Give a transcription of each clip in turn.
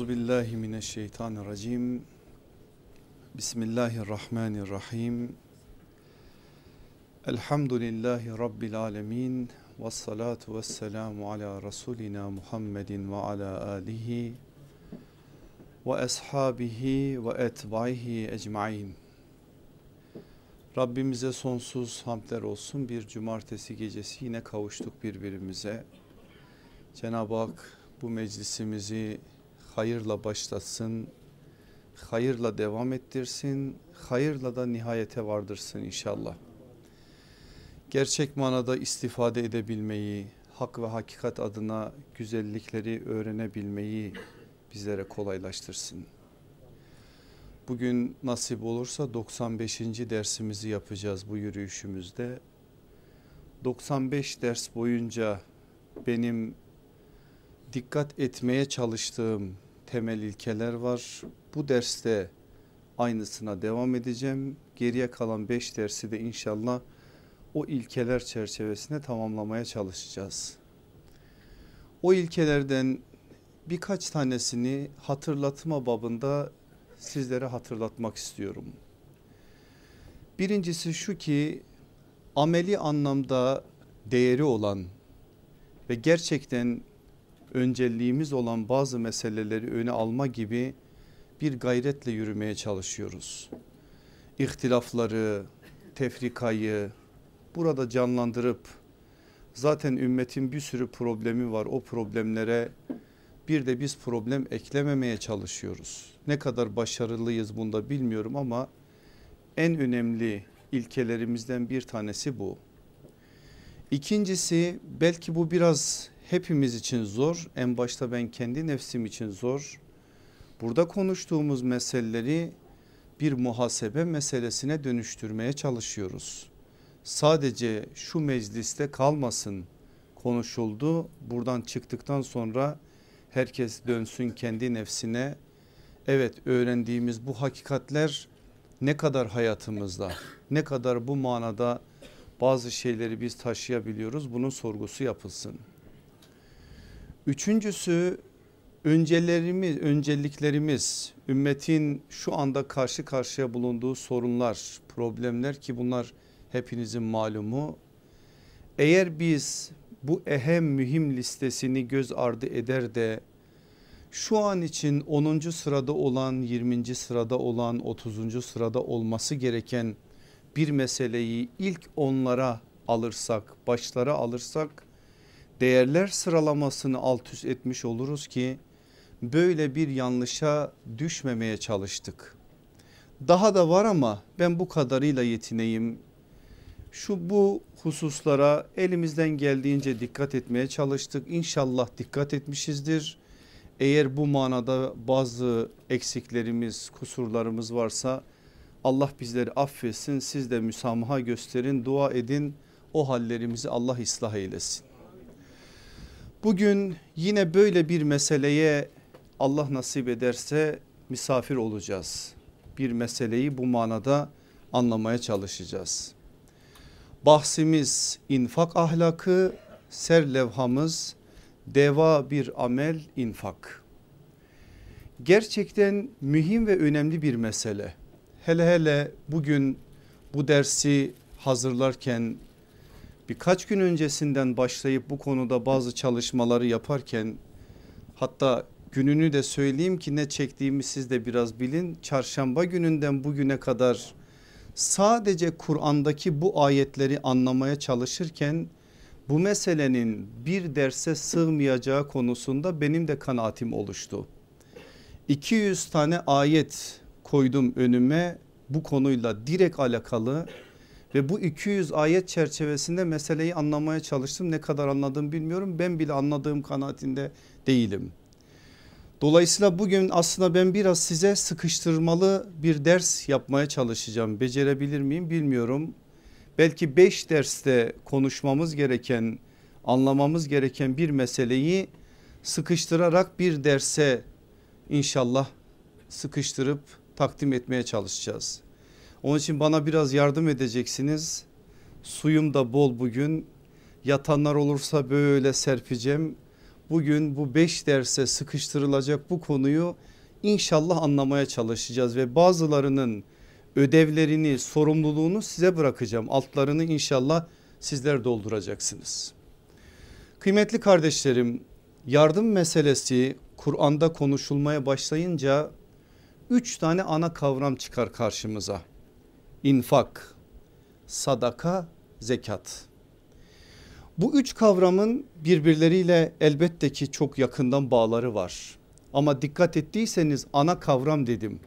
Euzu billahi mineşşeytanirracim. Bismillahirrahmanirrahim. Elhamdülillahi rabbil alamin. Ves salatu vesselamu ala rasulina Muhammedin ve ala alihi ve ashabihi ve etbaihi ecmaîn. Rabbimize sonsuz hamdler olsun. Bir cumartesi gecesi yine kavuştuk birbirimize. Cenab-ı Hak bu meclisimizi hayırla başlatsın, hayırla devam ettirsin, hayırla da nihayete vardırsın inşallah. Gerçek manada istifade edebilmeyi, hak ve hakikat adına güzellikleri öğrenebilmeyi bizlere kolaylaştırsın. Bugün nasip olursa 95. dersimizi yapacağız bu yürüyüşümüzde. 95 ders boyunca benim dikkat etmeye çalıştığım temel ilkeler var. Bu derste aynısına devam edeceğim. Geriye kalan 5 dersi de inşallah o ilkeler çerçevesinde tamamlamaya çalışacağız. O ilkelerden birkaç tanesini hatırlatma babında sizlere hatırlatmak istiyorum. Birincisi şu ki ameli anlamda değeri olan ve gerçekten önceliğimiz olan bazı meseleleri öne alma gibi bir gayretle yürümeye çalışıyoruz. İhtilafları, tefrikayı burada canlandırıp zaten ümmetin bir sürü problemi var. O problemlere bir de biz problem eklememeye çalışıyoruz. Ne kadar başarılıyız bunda bilmiyorum ama en önemli ilkelerimizden bir tanesi bu. İkincisi belki bu biraz hepimiz için zor. En başta ben kendi nefsim için zor. Burada konuştuğumuz meseleleri bir muhasebe meselesine dönüştürmeye çalışıyoruz. Sadece şu mecliste kalmasın konuşuldu. Buradan çıktıktan sonra herkes dönsün kendi nefsine. Evet öğrendiğimiz bu hakikatler ne kadar hayatımızda ne kadar bu manada bazı şeyleri biz taşıyabiliyoruz bunun sorgusu yapılsın. Üçüncüsü öncelerimiz, önceliklerimiz ümmetin şu anda karşı karşıya bulunduğu sorunlar, problemler ki bunlar hepinizin malumu. Eğer biz bu ehem mühim listesini göz ardı eder de şu an için 10. sırada olan 20. sırada olan 30. sırada olması gereken bir meseleyi ilk onlara alırsak başlara alırsak değerler sıralamasını alt üst etmiş oluruz ki böyle bir yanlışa düşmemeye çalıştık. Daha da var ama ben bu kadarıyla yetineyim. Şu bu hususlara elimizden geldiğince dikkat etmeye çalıştık. İnşallah dikkat etmişizdir. Eğer bu manada bazı eksiklerimiz, kusurlarımız varsa Allah bizleri affetsin. Siz de müsamaha gösterin, dua edin. O hallerimizi Allah ıslah eylesin. Bugün yine böyle bir meseleye Allah nasip ederse misafir olacağız. Bir meseleyi bu manada anlamaya çalışacağız. Bahsimiz infak ahlakı, serlevhamız deva bir amel infak. Gerçekten mühim ve önemli bir mesele. Hele hele bugün bu dersi hazırlarken birkaç gün öncesinden başlayıp bu konuda bazı çalışmaları yaparken hatta gününü de söyleyeyim ki ne çektiğimi siz de biraz bilin. Çarşamba gününden bugüne kadar sadece Kur'an'daki bu ayetleri anlamaya çalışırken bu meselenin bir derse sığmayacağı konusunda benim de kanaatim oluştu. 200 tane ayet koydum önüme bu konuyla direkt alakalı ve bu 200 ayet çerçevesinde meseleyi anlamaya çalıştım. Ne kadar anladım bilmiyorum. Ben bile anladığım kanaatinde değilim. Dolayısıyla bugün aslında ben biraz size sıkıştırmalı bir ders yapmaya çalışacağım. Becerebilir miyim bilmiyorum. Belki 5 derste konuşmamız gereken, anlamamız gereken bir meseleyi sıkıştırarak bir derse inşallah sıkıştırıp takdim etmeye çalışacağız. Onun için bana biraz yardım edeceksiniz. Suyum da bol bugün. Yatanlar olursa böyle serpeceğim. bugün bu beş derse sıkıştırılacak bu konuyu inşallah anlamaya çalışacağız ve bazılarının ödevlerini sorumluluğunu size bırakacağım altlarını inşallah sizler dolduracaksınız. Kıymetli kardeşlerim yardım meselesi Kur'an'da konuşulmaya başlayınca üç tane ana kavram çıkar karşımıza. İnfak, sadaka, zekat. Bu üç kavramın birbirleriyle elbette ki çok yakından bağları var. Ama dikkat ettiyseniz ana kavram dedim.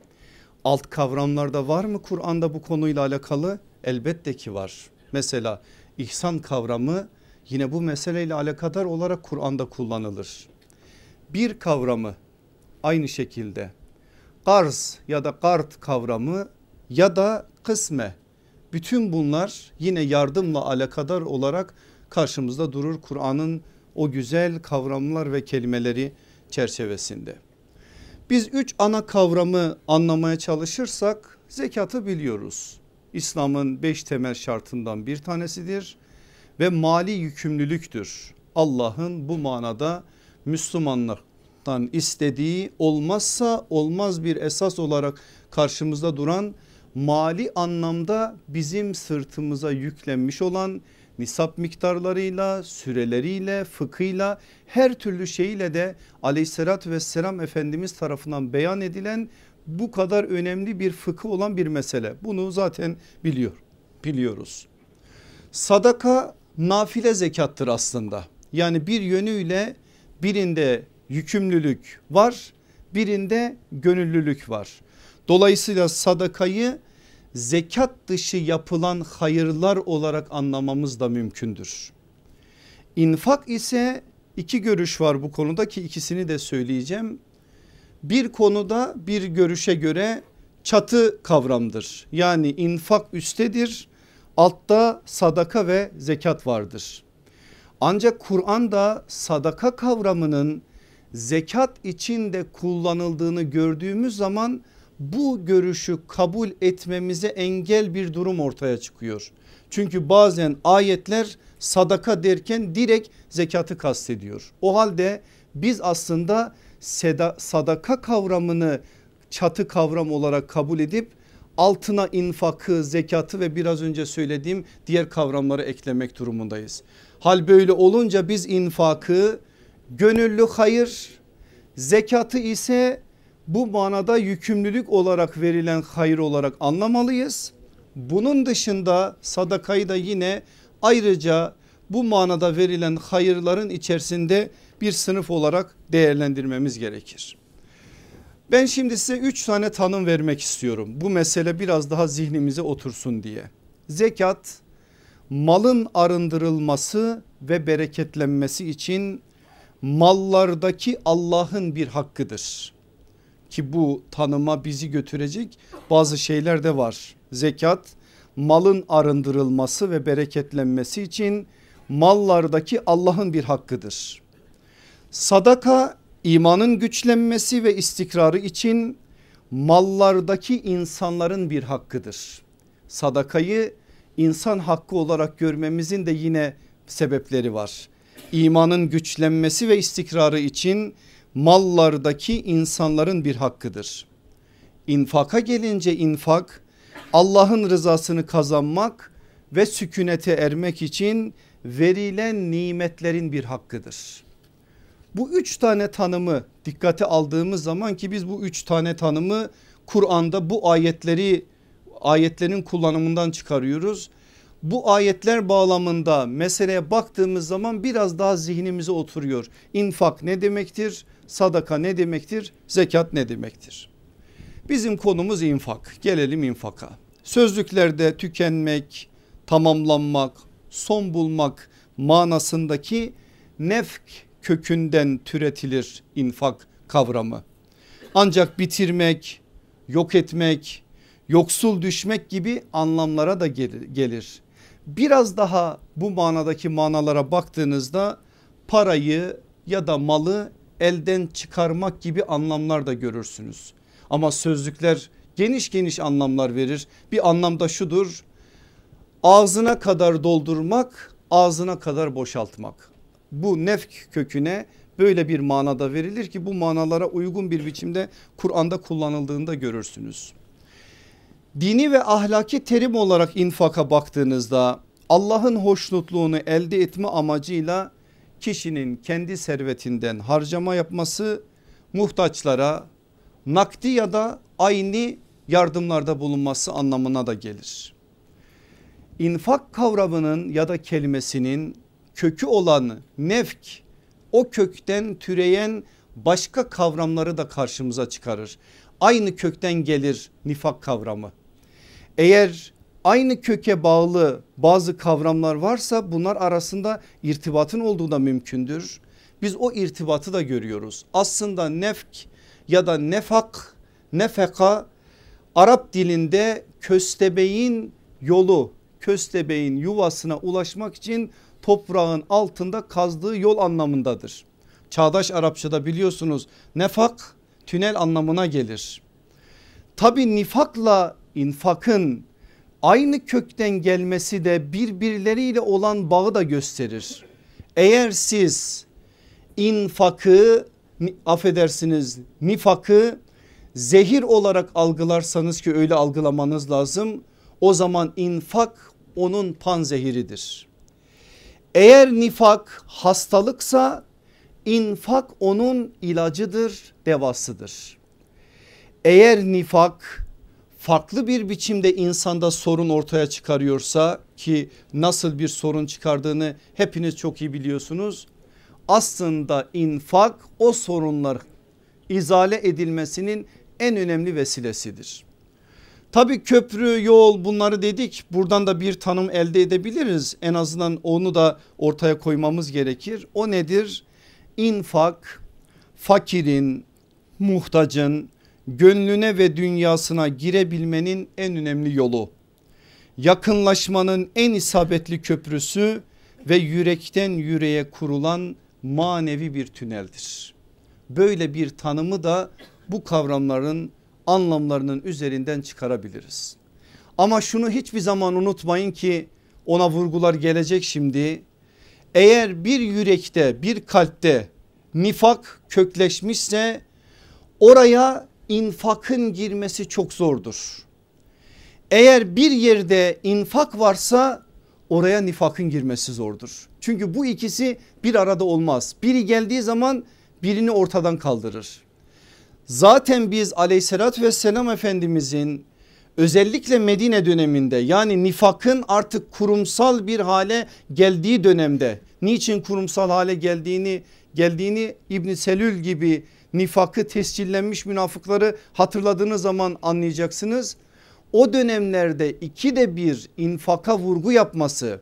Alt kavramlarda var mı Kur'an'da bu konuyla alakalı? Elbette ki var. Mesela ihsan kavramı yine bu meseleyle alakadar olarak Kur'an'da kullanılır. Bir kavramı aynı şekilde karz ya da kart kavramı ya da kısme bütün bunlar yine yardımla alakadar olarak karşımızda durur Kur'an'ın o güzel kavramlar ve kelimeleri çerçevesinde. Biz üç ana kavramı anlamaya çalışırsak zekatı biliyoruz. İslam'ın beş temel şartından bir tanesidir ve mali yükümlülüktür. Allah'ın bu manada Müslümanlardan istediği olmazsa olmaz bir esas olarak karşımızda duran mali anlamda bizim sırtımıza yüklenmiş olan nisap miktarlarıyla, süreleriyle, fıkhıyla her türlü şeyle de aleyhissalatü vesselam Efendimiz tarafından beyan edilen bu kadar önemli bir fıkı olan bir mesele. Bunu zaten biliyor, biliyoruz. Sadaka nafile zekattır aslında. Yani bir yönüyle birinde yükümlülük var birinde gönüllülük var. Dolayısıyla sadakayı zekat dışı yapılan hayırlar olarak anlamamız da mümkündür. İnfak ise iki görüş var bu konuda ki ikisini de söyleyeceğim. Bir konuda bir görüşe göre çatı kavramdır. Yani infak üstedir altta sadaka ve zekat vardır. Ancak Kur'an'da sadaka kavramının zekat içinde kullanıldığını gördüğümüz zaman bu görüşü kabul etmemize engel bir durum ortaya çıkıyor. Çünkü bazen ayetler sadaka derken direkt zekatı kastediyor. O halde biz aslında sadaka kavramını çatı kavram olarak kabul edip altına infakı, zekatı ve biraz önce söylediğim diğer kavramları eklemek durumundayız. Hal böyle olunca biz infakı gönüllü hayır, zekatı ise bu manada yükümlülük olarak verilen hayır olarak anlamalıyız. Bunun dışında sadakayı da yine ayrıca bu manada verilen hayırların içerisinde bir sınıf olarak değerlendirmemiz gerekir. Ben şimdi size üç tane tanım vermek istiyorum. Bu mesele biraz daha zihnimize otursun diye. Zekat malın arındırılması ve bereketlenmesi için mallardaki Allah'ın bir hakkıdır ki bu tanıma bizi götürecek bazı şeyler de var. Zekat malın arındırılması ve bereketlenmesi için mallardaki Allah'ın bir hakkıdır. Sadaka imanın güçlenmesi ve istikrarı için mallardaki insanların bir hakkıdır. Sadakayı insan hakkı olarak görmemizin de yine sebepleri var. İmanın güçlenmesi ve istikrarı için mallardaki insanların bir hakkıdır. İnfaka gelince infak Allah'ın rızasını kazanmak ve sükunete ermek için verilen nimetlerin bir hakkıdır. Bu üç tane tanımı dikkate aldığımız zaman ki biz bu üç tane tanımı Kur'an'da bu ayetleri ayetlerin kullanımından çıkarıyoruz. Bu ayetler bağlamında meseleye baktığımız zaman biraz daha zihnimize oturuyor. İnfak ne demektir? Sadaka ne demektir? Zekat ne demektir? Bizim konumuz infak. Gelelim infaka. Sözlüklerde tükenmek, tamamlanmak, son bulmak manasındaki nefk kökünden türetilir infak kavramı. Ancak bitirmek, yok etmek, yoksul düşmek gibi anlamlara da gelir. Biraz daha bu manadaki manalara baktığınızda parayı ya da malı elden çıkarmak gibi anlamlar da görürsünüz. Ama sözlükler geniş geniş anlamlar verir. Bir anlamda şudur ağzına kadar doldurmak ağzına kadar boşaltmak. Bu nefk köküne böyle bir manada verilir ki bu manalara uygun bir biçimde Kur'an'da kullanıldığında görürsünüz. Dini ve ahlaki terim olarak infaka baktığınızda Allah'ın hoşnutluğunu elde etme amacıyla kişinin kendi servetinden harcama yapması muhtaçlara nakdi ya da aynı yardımlarda bulunması anlamına da gelir. İnfak kavramının ya da kelimesinin kökü olan nefk o kökten türeyen başka kavramları da karşımıza çıkarır. Aynı kökten gelir nifak kavramı. Eğer aynı köke bağlı bazı kavramlar varsa bunlar arasında irtibatın olduğu da mümkündür. Biz o irtibatı da görüyoruz. Aslında nefk ya da nefak, nefeka Arap dilinde köstebeğin yolu, köstebeğin yuvasına ulaşmak için toprağın altında kazdığı yol anlamındadır. Çağdaş Arapçada biliyorsunuz nefak tünel anlamına gelir. Tabi nifakla infakın aynı kökten gelmesi de birbirleriyle olan bağı da gösterir. Eğer siz infakı affedersiniz nifakı zehir olarak algılarsanız ki öyle algılamanız lazım. O zaman infak onun panzehiridir. Eğer nifak hastalıksa infak onun ilacıdır, devasıdır. Eğer nifak farklı bir biçimde insanda sorun ortaya çıkarıyorsa ki nasıl bir sorun çıkardığını hepiniz çok iyi biliyorsunuz. Aslında infak o sorunlar izale edilmesinin en önemli vesilesidir. Tabi köprü yol bunları dedik buradan da bir tanım elde edebiliriz en azından onu da ortaya koymamız gerekir. O nedir? İnfak fakirin muhtacın gönlüne ve dünyasına girebilmenin en önemli yolu. Yakınlaşmanın en isabetli köprüsü ve yürekten yüreğe kurulan manevi bir tüneldir. Böyle bir tanımı da bu kavramların anlamlarının üzerinden çıkarabiliriz. Ama şunu hiçbir zaman unutmayın ki ona vurgular gelecek şimdi. Eğer bir yürekte bir kalpte nifak kökleşmişse oraya infakın girmesi çok zordur. Eğer bir yerde infak varsa oraya nifakın girmesi zordur. Çünkü bu ikisi bir arada olmaz. Biri geldiği zaman birini ortadan kaldırır. Zaten biz aleyhissalatü vesselam efendimizin özellikle Medine döneminde yani nifakın artık kurumsal bir hale geldiği dönemde niçin kurumsal hale geldiğini geldiğini İbn Selül gibi nifakı tescillenmiş münafıkları hatırladığınız zaman anlayacaksınız. O dönemlerde ikide bir infaka vurgu yapması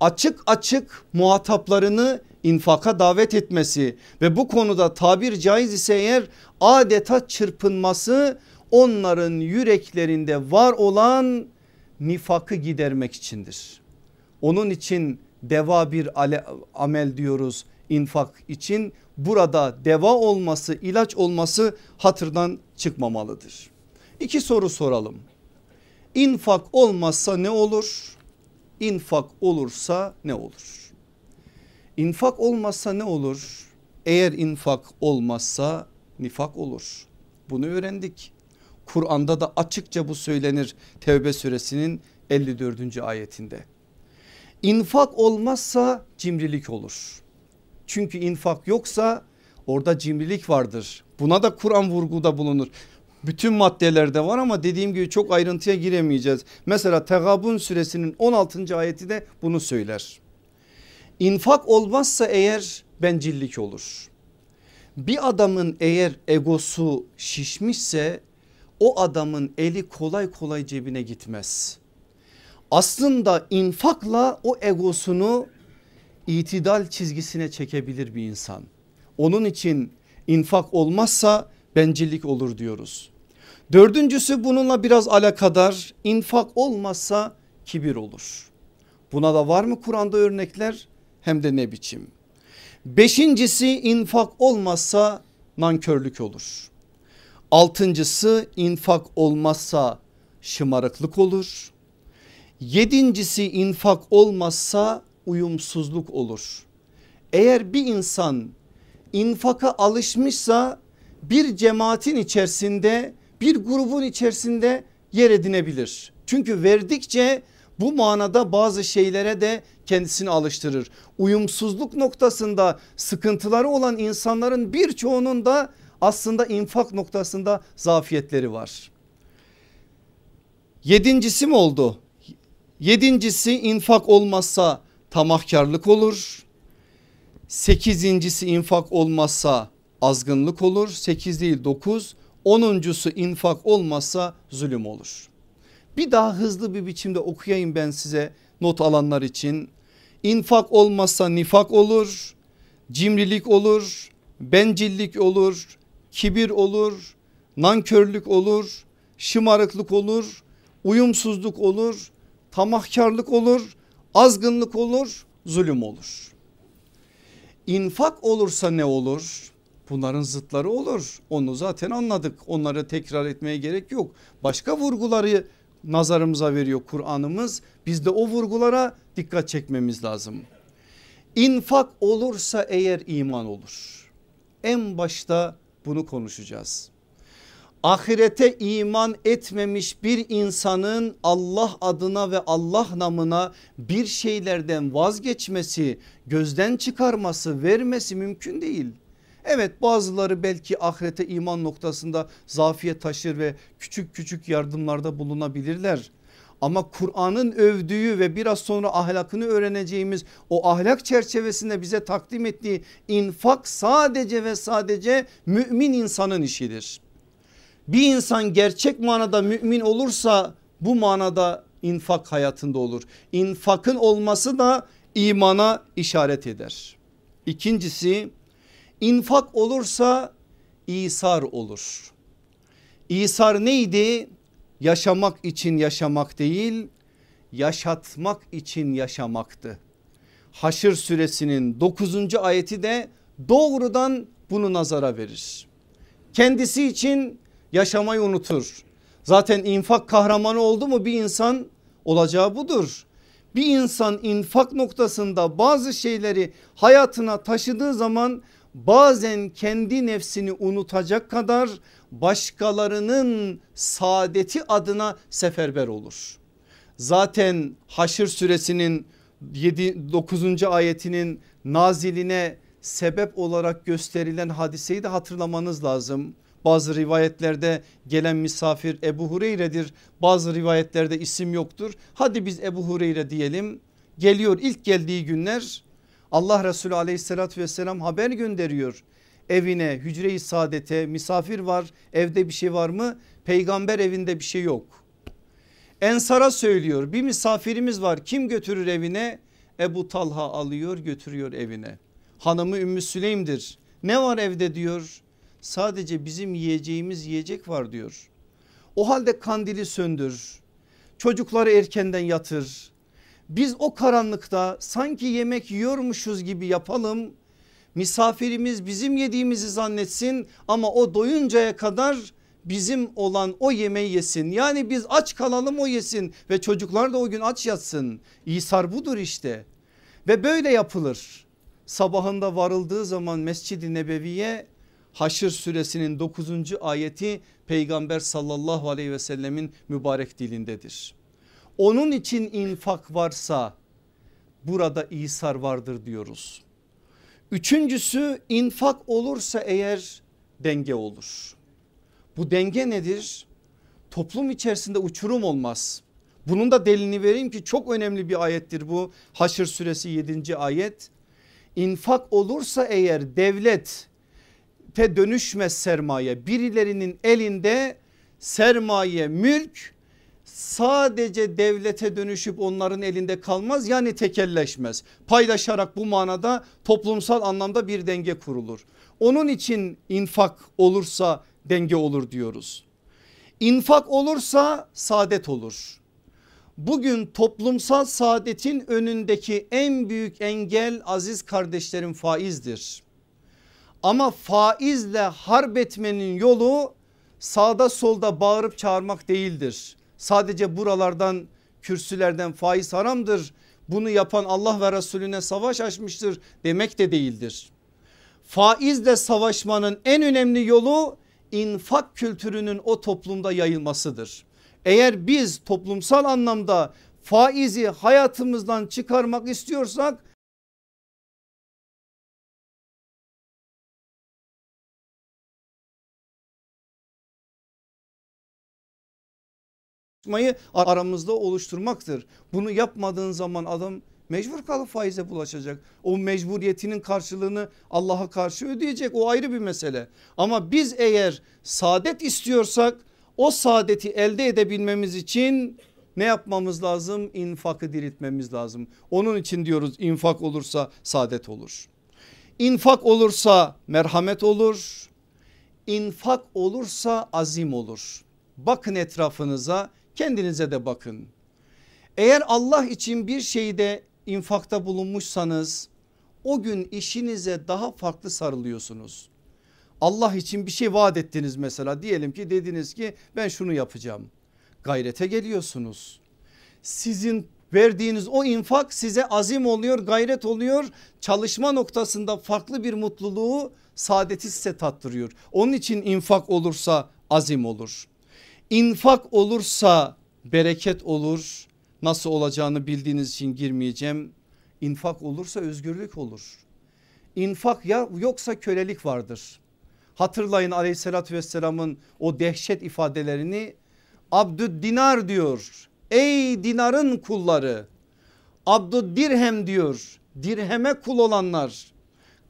açık açık muhataplarını infaka davet etmesi ve bu konuda tabir caiz ise eğer adeta çırpınması onların yüreklerinde var olan nifakı gidermek içindir. Onun için deva bir amel diyoruz infak için burada deva olması ilaç olması hatırdan çıkmamalıdır. İki soru soralım. İnfak olmazsa ne olur? İnfak olursa ne olur? İnfak olmazsa ne olur? Eğer infak olmazsa nifak olur. Bunu öğrendik. Kur'an'da da açıkça bu söylenir Tevbe suresinin 54. ayetinde. İnfak olmazsa cimrilik olur. Çünkü infak yoksa orada cimrilik vardır. Buna da Kur'an vurguda bulunur. Bütün maddelerde var ama dediğim gibi çok ayrıntıya giremeyeceğiz. Mesela Tegabun suresinin 16. ayeti de bunu söyler. İnfak olmazsa eğer bencillik olur. Bir adamın eğer egosu şişmişse o adamın eli kolay kolay cebine gitmez. Aslında infakla o egosunu itidal çizgisine çekebilir bir insan. Onun için infak olmazsa bencillik olur diyoruz. Dördüncüsü bununla biraz alakadar infak olmazsa kibir olur. Buna da var mı Kur'an'da örnekler hem de ne biçim. Beşincisi infak olmazsa nankörlük olur. Altıncısı infak olmazsa şımarıklık olur. Yedincisi infak olmazsa uyumsuzluk olur. Eğer bir insan infaka alışmışsa bir cemaatin içerisinde bir grubun içerisinde yer edinebilir. Çünkü verdikçe bu manada bazı şeylere de kendisini alıştırır. Uyumsuzluk noktasında sıkıntıları olan insanların birçoğunun da aslında infak noktasında zafiyetleri var. Yedincisi mi oldu? Yedincisi infak olmazsa tamahkarlık olur. Sekizincisi infak olmazsa azgınlık olur. Sekiz değil dokuz. Onuncusu infak olmazsa zulüm olur. Bir daha hızlı bir biçimde okuyayım ben size not alanlar için. İnfak olmazsa nifak olur, cimrilik olur, bencillik olur, kibir olur, nankörlük olur, şımarıklık olur, uyumsuzluk olur, tamahkarlık olur, azgınlık olur, zulüm olur. İnfak olursa ne olur? Bunların zıtları olur. Onu zaten anladık. Onları tekrar etmeye gerek yok. Başka vurguları nazarımıza veriyor Kur'an'ımız. Biz de o vurgulara dikkat çekmemiz lazım. İnfak olursa eğer iman olur. En başta bunu konuşacağız. Ahirete iman etmemiş bir insanın Allah adına ve Allah namına bir şeylerden vazgeçmesi, gözden çıkarması, vermesi mümkün değil. Evet bazıları belki ahirete iman noktasında zafiyet taşır ve küçük küçük yardımlarda bulunabilirler. Ama Kur'an'ın övdüğü ve biraz sonra ahlakını öğreneceğimiz o ahlak çerçevesinde bize takdim ettiği infak sadece ve sadece mümin insanın işidir. Bir insan gerçek manada mümin olursa bu manada infak hayatında olur. İnfakın olması da imana işaret eder. İkincisi infak olursa İsar olur. İsar neydi? Yaşamak için yaşamak değil yaşatmak için yaşamaktı. Haşr suresinin 9. ayeti de doğrudan bunu nazara verir. Kendisi için yaşamayı unutur. Zaten infak kahramanı oldu mu bir insan olacağı budur. Bir insan infak noktasında bazı şeyleri hayatına taşıdığı zaman bazen kendi nefsini unutacak kadar başkalarının saadeti adına seferber olur. Zaten Haşr suresinin 7 9. ayetinin naziline sebep olarak gösterilen hadiseyi de hatırlamanız lazım. Bazı rivayetlerde gelen misafir Ebu Hureyre'dir. Bazı rivayetlerde isim yoktur. Hadi biz Ebu Hureyre diyelim. Geliyor ilk geldiği günler Allah Resulü aleyhissalatü vesselam haber gönderiyor. Evine hücre-i saadete misafir var evde bir şey var mı? Peygamber evinde bir şey yok. Ensara söylüyor bir misafirimiz var kim götürür evine? Ebu Talha alıyor götürüyor evine. Hanımı Ümmü Süleym'dir. Ne var evde diyor sadece bizim yiyeceğimiz yiyecek var diyor. O halde kandili söndür. Çocukları erkenden yatır. Biz o karanlıkta sanki yemek yiyormuşuz gibi yapalım. Misafirimiz bizim yediğimizi zannetsin ama o doyuncaya kadar bizim olan o yemeği yesin. Yani biz aç kalalım o yesin ve çocuklar da o gün aç yatsın. İsar budur işte ve böyle yapılır. Sabahında varıldığı zaman Mescid-i Nebevi'ye Haşr suresinin 9. ayeti peygamber sallallahu aleyhi ve sellemin mübarek dilindedir. Onun için infak varsa burada İsar vardır diyoruz. Üçüncüsü infak olursa eğer denge olur. Bu denge nedir? Toplum içerisinde uçurum olmaz. Bunun da delini vereyim ki çok önemli bir ayettir bu. Haşr suresi 7. ayet. İnfak olursa eğer devlet te dönüşmez sermaye birilerinin elinde sermaye mülk sadece devlete dönüşüp onların elinde kalmaz yani tekelleşmez. Paylaşarak bu manada toplumsal anlamda bir denge kurulur. Onun için infak olursa denge olur diyoruz. İnfak olursa saadet olur. Bugün toplumsal saadetin önündeki en büyük engel aziz kardeşlerim faizdir. Ama faizle harp etmenin yolu sağda solda bağırıp çağırmak değildir. Sadece buralardan kürsülerden faiz haramdır. Bunu yapan Allah ve Resulüne savaş açmıştır demek de değildir. faizle savaşmanın en önemli yolu infak kültürünün o toplumda yayılmasıdır. Eğer biz toplumsal anlamda faizi hayatımızdan çıkarmak istiyorsak aramızda oluşturmaktır. Bunu yapmadığın zaman adam mecbur kalıp faize bulaşacak. O mecburiyetinin karşılığını Allah'a karşı ödeyecek o ayrı bir mesele. Ama biz eğer saadet istiyorsak o saadeti elde edebilmemiz için ne yapmamız lazım? İnfakı diriltmemiz lazım. Onun için diyoruz infak olursa saadet olur. İnfak olursa merhamet olur. İnfak olursa azim olur. Bakın etrafınıza kendinize de bakın. Eğer Allah için bir şeyde infakta bulunmuşsanız o gün işinize daha farklı sarılıyorsunuz. Allah için bir şey vaat ettiniz mesela diyelim ki dediniz ki ben şunu yapacağım. Gayrete geliyorsunuz. Sizin verdiğiniz o infak size azim oluyor gayret oluyor çalışma noktasında farklı bir mutluluğu saadeti size tattırıyor. Onun için infak olursa azim olur. İnfak olursa bereket olur nasıl olacağını bildiğiniz için girmeyeceğim. İnfak olursa özgürlük olur. İnfak ya yoksa kölelik vardır. Hatırlayın aleyhissalatü vesselamın o dehşet ifadelerini Abdü dinar diyor. Ey dinarın kulları. Abdü dirhem diyor. Dirheme kul olanlar.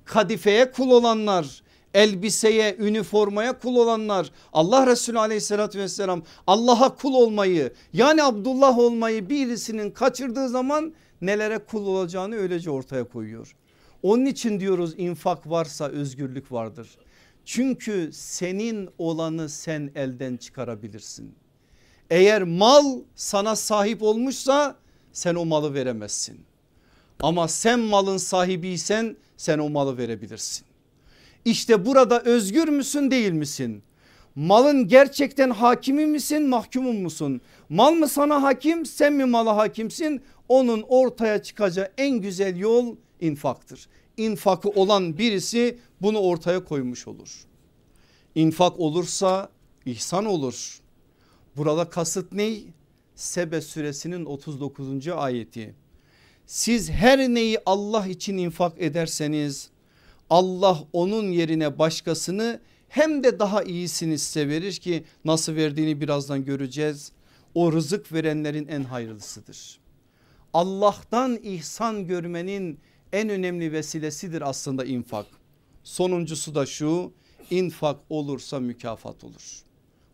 Kadifeye kul olanlar elbiseye, üniformaya kul olanlar Allah Resulü aleyhissalatü vesselam Allah'a kul olmayı yani Abdullah olmayı birisinin kaçırdığı zaman nelere kul olacağını öylece ortaya koyuyor. Onun için diyoruz infak varsa özgürlük vardır. Çünkü senin olanı sen elden çıkarabilirsin. Eğer mal sana sahip olmuşsa sen o malı veremezsin. Ama sen malın sahibiysen sen o malı verebilirsin. İşte burada özgür müsün değil misin? Malın gerçekten hakimi misin mahkumun musun? Mal mı sana hakim sen mi mala hakimsin? Onun ortaya çıkacağı en güzel yol infaktır. İnfakı olan birisi bunu ortaya koymuş olur. İnfak olursa ihsan olur. Burada kasıt ne? Sebe suresinin 39. ayeti. Siz her neyi Allah için infak ederseniz Allah onun yerine başkasını hem de daha iyisini size verir ki nasıl verdiğini birazdan göreceğiz. O rızık verenlerin en hayırlısıdır. Allah'tan ihsan görmenin en önemli vesilesidir aslında infak. Sonuncusu da şu infak olursa mükafat olur.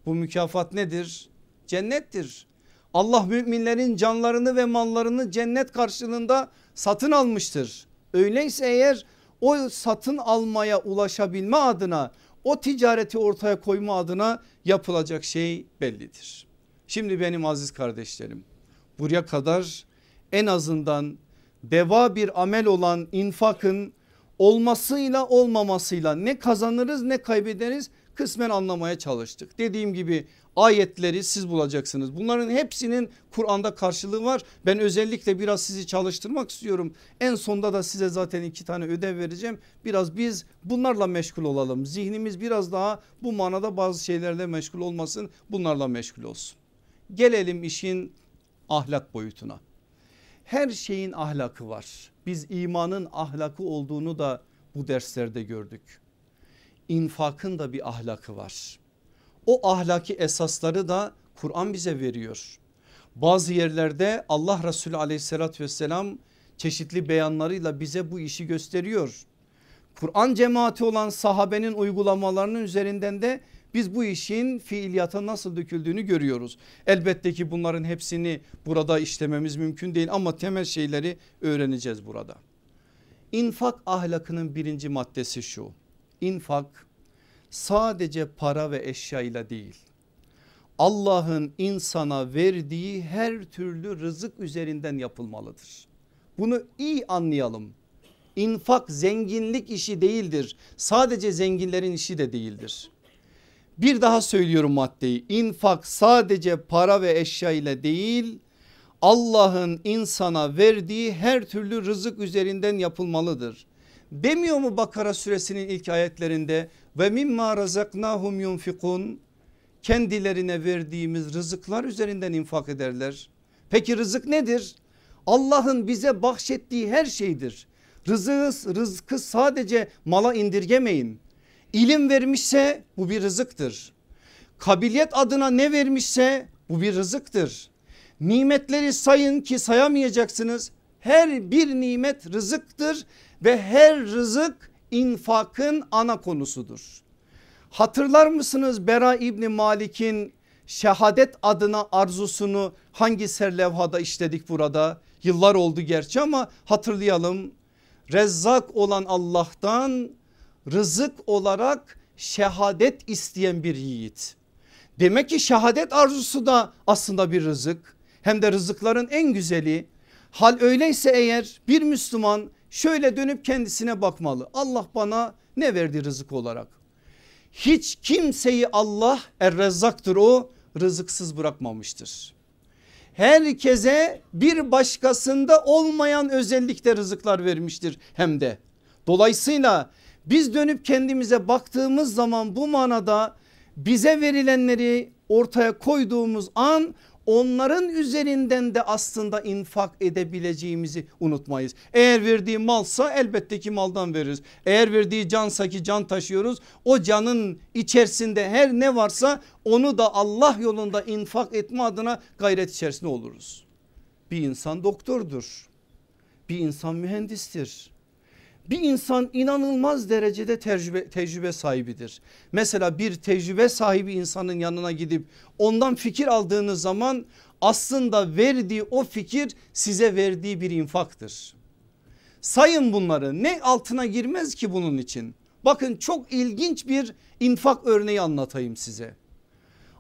Bu mükafat nedir? Cennettir. Allah müminlerin canlarını ve mallarını cennet karşılığında satın almıştır. Öyleyse eğer o satın almaya ulaşabilme adına o ticareti ortaya koyma adına yapılacak şey bellidir. Şimdi benim aziz kardeşlerim buraya kadar en azından deva bir amel olan infakın olmasıyla olmamasıyla ne kazanırız ne kaybederiz kısmen anlamaya çalıştık. Dediğim gibi ayetleri siz bulacaksınız. Bunların hepsinin Kur'an'da karşılığı var. Ben özellikle biraz sizi çalıştırmak istiyorum. En sonda da size zaten iki tane ödev vereceğim. Biraz biz bunlarla meşgul olalım. Zihnimiz biraz daha bu manada bazı şeylerle meşgul olmasın bunlarla meşgul olsun. Gelelim işin ahlak boyutuna. Her şeyin ahlakı var. Biz imanın ahlakı olduğunu da bu derslerde gördük. İnfakın da bir ahlakı var. O ahlaki esasları da Kur'an bize veriyor. Bazı yerlerde Allah Resulü aleyhissalatü vesselam çeşitli beyanlarıyla bize bu işi gösteriyor. Kur'an cemaati olan sahabenin uygulamalarının üzerinden de biz bu işin fiiliyata nasıl döküldüğünü görüyoruz. Elbette ki bunların hepsini burada işlememiz mümkün değil ama temel şeyleri öğreneceğiz burada. İnfak ahlakının birinci maddesi şu. İnfak sadece para ve eşyayla değil Allah'ın insana verdiği her türlü rızık üzerinden yapılmalıdır. Bunu iyi anlayalım. İnfak zenginlik işi değildir. Sadece zenginlerin işi de değildir. Bir daha söylüyorum maddeyi. İnfak sadece para ve eşya ile değil Allah'ın insana verdiği her türlü rızık üzerinden yapılmalıdır. Demiyor mu Bakara suresinin ilk ayetlerinde ve mimma razaknahum yunfikun kendilerine verdiğimiz rızıklar üzerinden infak ederler. Peki rızık nedir? Allah'ın bize bahşettiği her şeydir. Rızığı, rızkı sadece mala indirgemeyin. İlim vermişse bu bir rızıktır. Kabiliyet adına ne vermişse bu bir rızıktır. Nimetleri sayın ki sayamayacaksınız. Her bir nimet rızıktır ve her rızık infakın ana konusudur. Hatırlar mısınız Bera İbni Malik'in şehadet adına arzusunu hangi serlevhada işledik burada? Yıllar oldu gerçi ama hatırlayalım. Rezzak olan Allah'tan rızık olarak şehadet isteyen bir yiğit. Demek ki şehadet arzusu da aslında bir rızık. Hem de rızıkların en güzeli. Hal öyleyse eğer bir Müslüman şöyle dönüp kendisine bakmalı. Allah bana ne verdi rızık olarak? Hiç kimseyi Allah er rezzaktır o rızıksız bırakmamıştır. Herkese bir başkasında olmayan özellikte rızıklar vermiştir hem de. Dolayısıyla biz dönüp kendimize baktığımız zaman bu manada bize verilenleri ortaya koyduğumuz an onların üzerinden de aslında infak edebileceğimizi unutmayız. Eğer verdiği malsa elbette ki maldan veririz. Eğer verdiği cansa ki can taşıyoruz o canın içerisinde her ne varsa onu da Allah yolunda infak etme adına gayret içerisinde oluruz. Bir insan doktordur. Bir insan mühendistir bir insan inanılmaz derecede tecrübe, tecrübe sahibidir. Mesela bir tecrübe sahibi insanın yanına gidip ondan fikir aldığınız zaman aslında verdiği o fikir size verdiği bir infaktır. Sayın bunları ne altına girmez ki bunun için. Bakın çok ilginç bir infak örneği anlatayım size.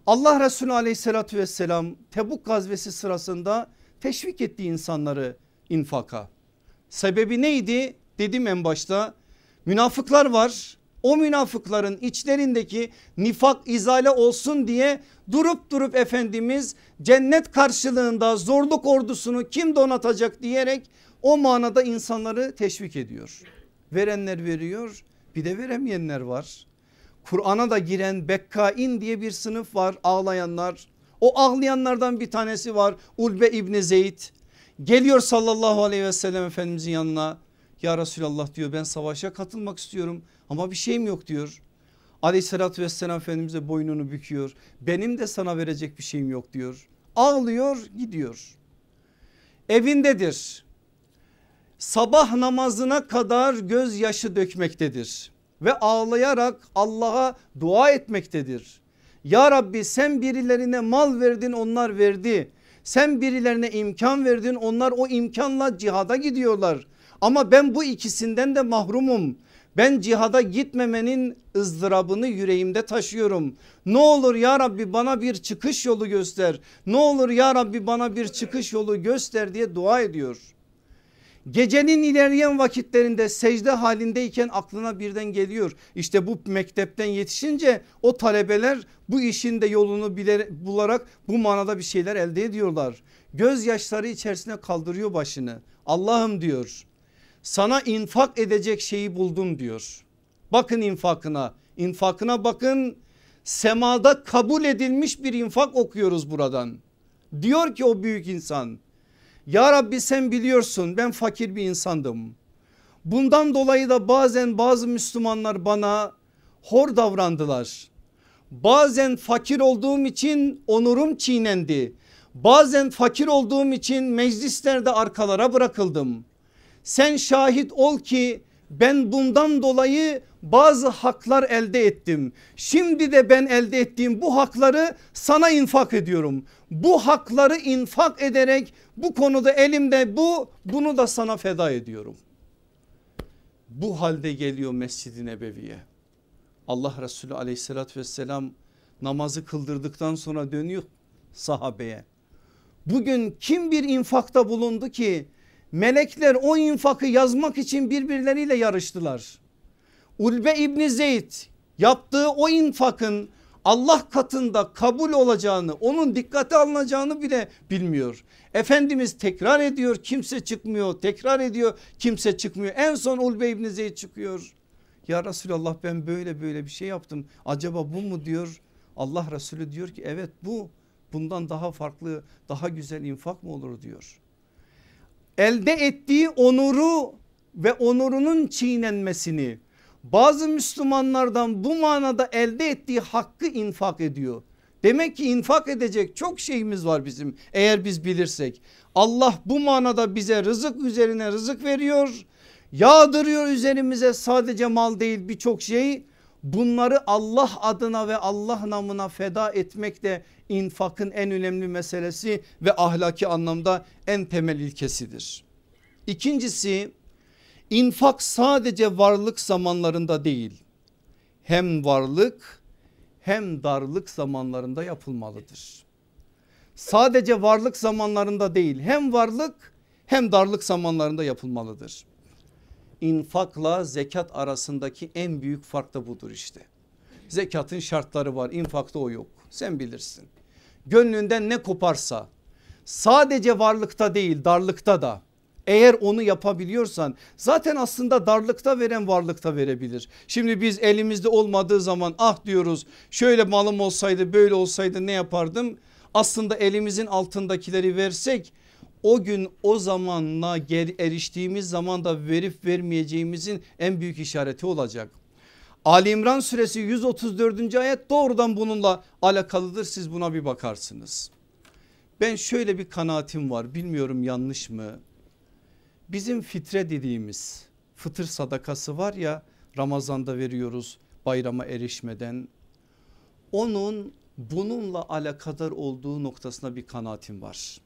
Allah Resulü aleyhissalatü vesselam Tebuk gazvesi sırasında teşvik ettiği insanları infaka. Sebebi neydi? Dedim en başta münafıklar var. O münafıkların içlerindeki nifak izale olsun diye durup durup Efendimiz cennet karşılığında zorluk ordusunu kim donatacak diyerek o manada insanları teşvik ediyor. Verenler veriyor bir de veremeyenler var. Kur'an'a da giren Bekkain diye bir sınıf var ağlayanlar. O ağlayanlardan bir tanesi var Ulbe İbni Zeyd. Geliyor sallallahu aleyhi ve sellem Efendimizin yanına ya Resulallah diyor ben savaşa katılmak istiyorum ama bir şeyim yok diyor. Aleyhissalatü vesselam Efendimiz'e boynunu büküyor. Benim de sana verecek bir şeyim yok diyor. Ağlıyor gidiyor. Evindedir. Sabah namazına kadar gözyaşı dökmektedir. Ve ağlayarak Allah'a dua etmektedir. Ya Rabbi sen birilerine mal verdin onlar verdi. Sen birilerine imkan verdin onlar o imkanla cihada gidiyorlar. Ama ben bu ikisinden de mahrumum. Ben cihada gitmemenin ızdırabını yüreğimde taşıyorum. Ne olur ya Rabbi bana bir çıkış yolu göster. Ne olur ya Rabbi bana bir çıkış yolu göster diye dua ediyor. Gecenin ilerleyen vakitlerinde secde halindeyken aklına birden geliyor. İşte bu mektepten yetişince o talebeler bu işin de yolunu bularak bu manada bir şeyler elde ediyorlar. Gözyaşları içerisine kaldırıyor başını. Allah'ım diyor sana infak edecek şeyi buldum diyor. Bakın infakına infakına bakın semada kabul edilmiş bir infak okuyoruz buradan. Diyor ki o büyük insan ya Rabbi sen biliyorsun ben fakir bir insandım. Bundan dolayı da bazen bazı Müslümanlar bana hor davrandılar. Bazen fakir olduğum için onurum çiğnendi. Bazen fakir olduğum için meclislerde arkalara bırakıldım. Sen şahit ol ki ben bundan dolayı bazı haklar elde ettim. Şimdi de ben elde ettiğim bu hakları sana infak ediyorum. Bu hakları infak ederek bu konuda elimde bu bunu da sana feda ediyorum. Bu halde geliyor Mescid-i Nebevi'ye. Allah Resulü aleyhissalatü vesselam namazı kıldırdıktan sonra dönüyor sahabeye. Bugün kim bir infakta bulundu ki Melekler o infakı yazmak için birbirleriyle yarıştılar. Ulbe İbni Zeyd yaptığı o infakın Allah katında kabul olacağını onun dikkate alınacağını bile bilmiyor. Efendimiz tekrar ediyor kimse çıkmıyor tekrar ediyor kimse çıkmıyor. En son Ulbe İbni Zeyd çıkıyor. Ya Resulallah ben böyle böyle bir şey yaptım acaba bu mu diyor. Allah Resulü diyor ki evet bu bundan daha farklı daha güzel infak mı olur diyor. Elde ettiği onuru ve onurunun çiğnenmesini bazı Müslümanlardan bu manada elde ettiği hakkı infak ediyor. Demek ki infak edecek çok şeyimiz var bizim eğer biz bilirsek. Allah bu manada bize rızık üzerine rızık veriyor. Yağdırıyor üzerimize sadece mal değil birçok şey. Bunları Allah adına ve Allah namına feda etmek de infakın en önemli meselesi ve ahlaki anlamda en temel ilkesidir. İkincisi infak sadece varlık zamanlarında değil hem varlık hem darlık zamanlarında yapılmalıdır. Sadece varlık zamanlarında değil hem varlık hem darlık zamanlarında yapılmalıdır. İnfakla zekat arasındaki en büyük fark da budur işte. Zekatın şartları var infakta o yok sen bilirsin. Gönlünden ne koparsa sadece varlıkta değil darlıkta da eğer onu yapabiliyorsan zaten aslında darlıkta veren varlıkta verebilir. Şimdi biz elimizde olmadığı zaman ah diyoruz şöyle malım olsaydı böyle olsaydı ne yapardım? Aslında elimizin altındakileri versek o gün o zamanla eriştiğimiz zaman da verip vermeyeceğimizin en büyük işareti olacak. Ali İmran suresi 134. ayet doğrudan bununla alakalıdır siz buna bir bakarsınız. Ben şöyle bir kanaatim var bilmiyorum yanlış mı? Bizim fitre dediğimiz fıtır sadakası var ya Ramazan'da veriyoruz bayrama erişmeden. Onun bununla alakadar olduğu noktasına bir kanaatim var.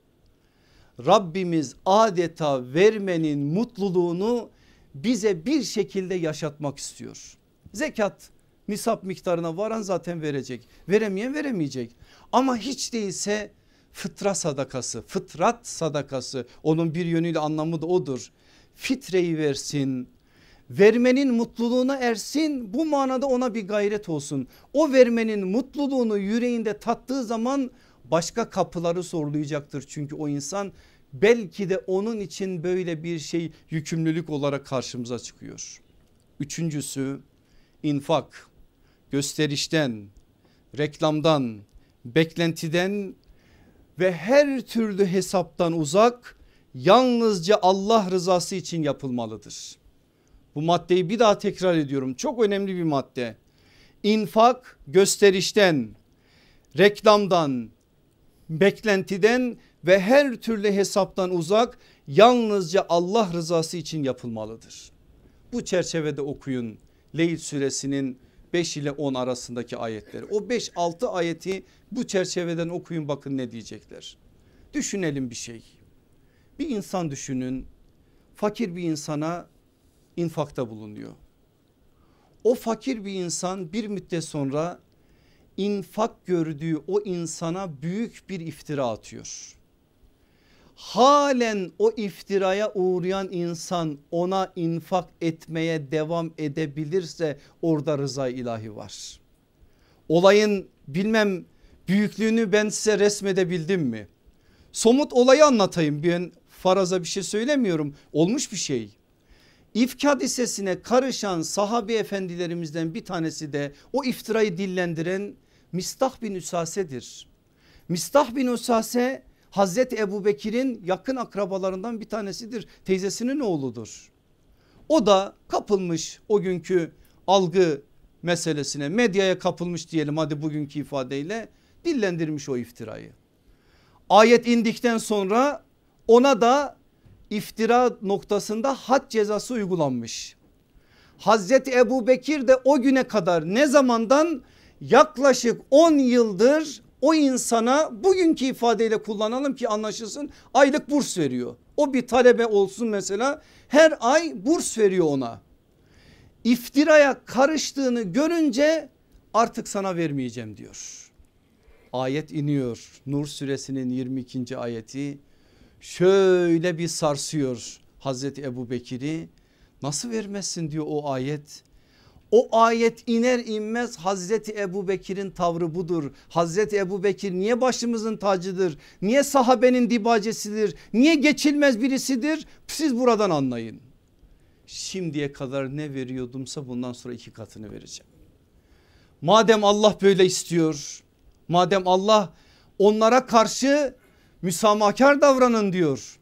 Rabbimiz adeta vermenin mutluluğunu bize bir şekilde yaşatmak istiyor. Zekat nisap miktarına varan zaten verecek. Veremeyen veremeyecek. Ama hiç değilse fıtra sadakası fıtrat sadakası onun bir yönüyle anlamı da odur. Fitreyi versin vermenin mutluluğuna ersin bu manada ona bir gayret olsun. O vermenin mutluluğunu yüreğinde tattığı zaman başka kapıları sorulayacaktır. Çünkü o insan belki de onun için böyle bir şey yükümlülük olarak karşımıza çıkıyor. Üçüncüsü infak gösterişten reklamdan beklentiden ve her türlü hesaptan uzak yalnızca Allah rızası için yapılmalıdır. Bu maddeyi bir daha tekrar ediyorum çok önemli bir madde. İnfak gösterişten, reklamdan, beklentiden ve her türlü hesaptan uzak yalnızca Allah rızası için yapılmalıdır. Bu çerçevede okuyun Leyl suresinin 5 ile 10 arasındaki ayetleri. O 5-6 ayeti bu çerçeveden okuyun bakın ne diyecekler. Düşünelim bir şey. Bir insan düşünün fakir bir insana infakta bulunuyor. O fakir bir insan bir müddet sonra infak gördüğü o insana büyük bir iftira atıyor halen o iftiraya uğrayan insan ona infak etmeye devam edebilirse orada rıza ilahi var. Olayın bilmem büyüklüğünü ben size resmedebildim mi? Somut olayı anlatayım ben faraza bir şey söylemiyorum olmuş bir şey. İfk hadisesine karışan sahabi efendilerimizden bir tanesi de o iftirayı dillendiren Mistah bin Üsase'dir. Mistah bin Üsase Hazreti Ebu Bekir'in yakın akrabalarından bir tanesidir. Teyzesinin oğludur. O da kapılmış o günkü algı meselesine medyaya kapılmış diyelim hadi bugünkü ifadeyle dillendirmiş o iftirayı. Ayet indikten sonra ona da iftira noktasında had cezası uygulanmış. Hazreti Ebu Bekir de o güne kadar ne zamandan yaklaşık 10 yıldır o insana bugünkü ifadeyle kullanalım ki anlaşılsın aylık burs veriyor. O bir talebe olsun mesela her ay burs veriyor ona. İftiraya karıştığını görünce artık sana vermeyeceğim diyor. Ayet iniyor Nur suresinin 22. ayeti şöyle bir sarsıyor Hazreti Ebu Bekir'i nasıl vermezsin diyor o ayet. O ayet iner inmez Hazreti Ebu Bekir'in tavrı budur. Hazreti Ebu Bekir niye başımızın tacıdır? Niye sahabenin dibacesidir? Niye geçilmez birisidir? Siz buradan anlayın. Şimdiye kadar ne veriyordumsa bundan sonra iki katını vereceğim. Madem Allah böyle istiyor. Madem Allah onlara karşı müsamahkar davranın diyor.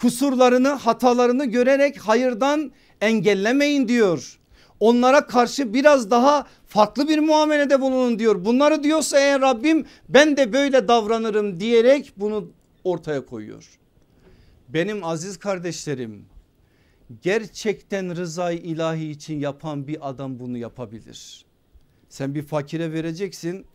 Kusurlarını hatalarını görerek hayırdan engellemeyin diyor. Onlara karşı biraz daha farklı bir muamelede bulunun diyor. Bunları diyorsa eğer Rabbim ben de böyle davranırım diyerek bunu ortaya koyuyor. Benim aziz kardeşlerim gerçekten rızayı ilahi için yapan bir adam bunu yapabilir. Sen bir fakire vereceksin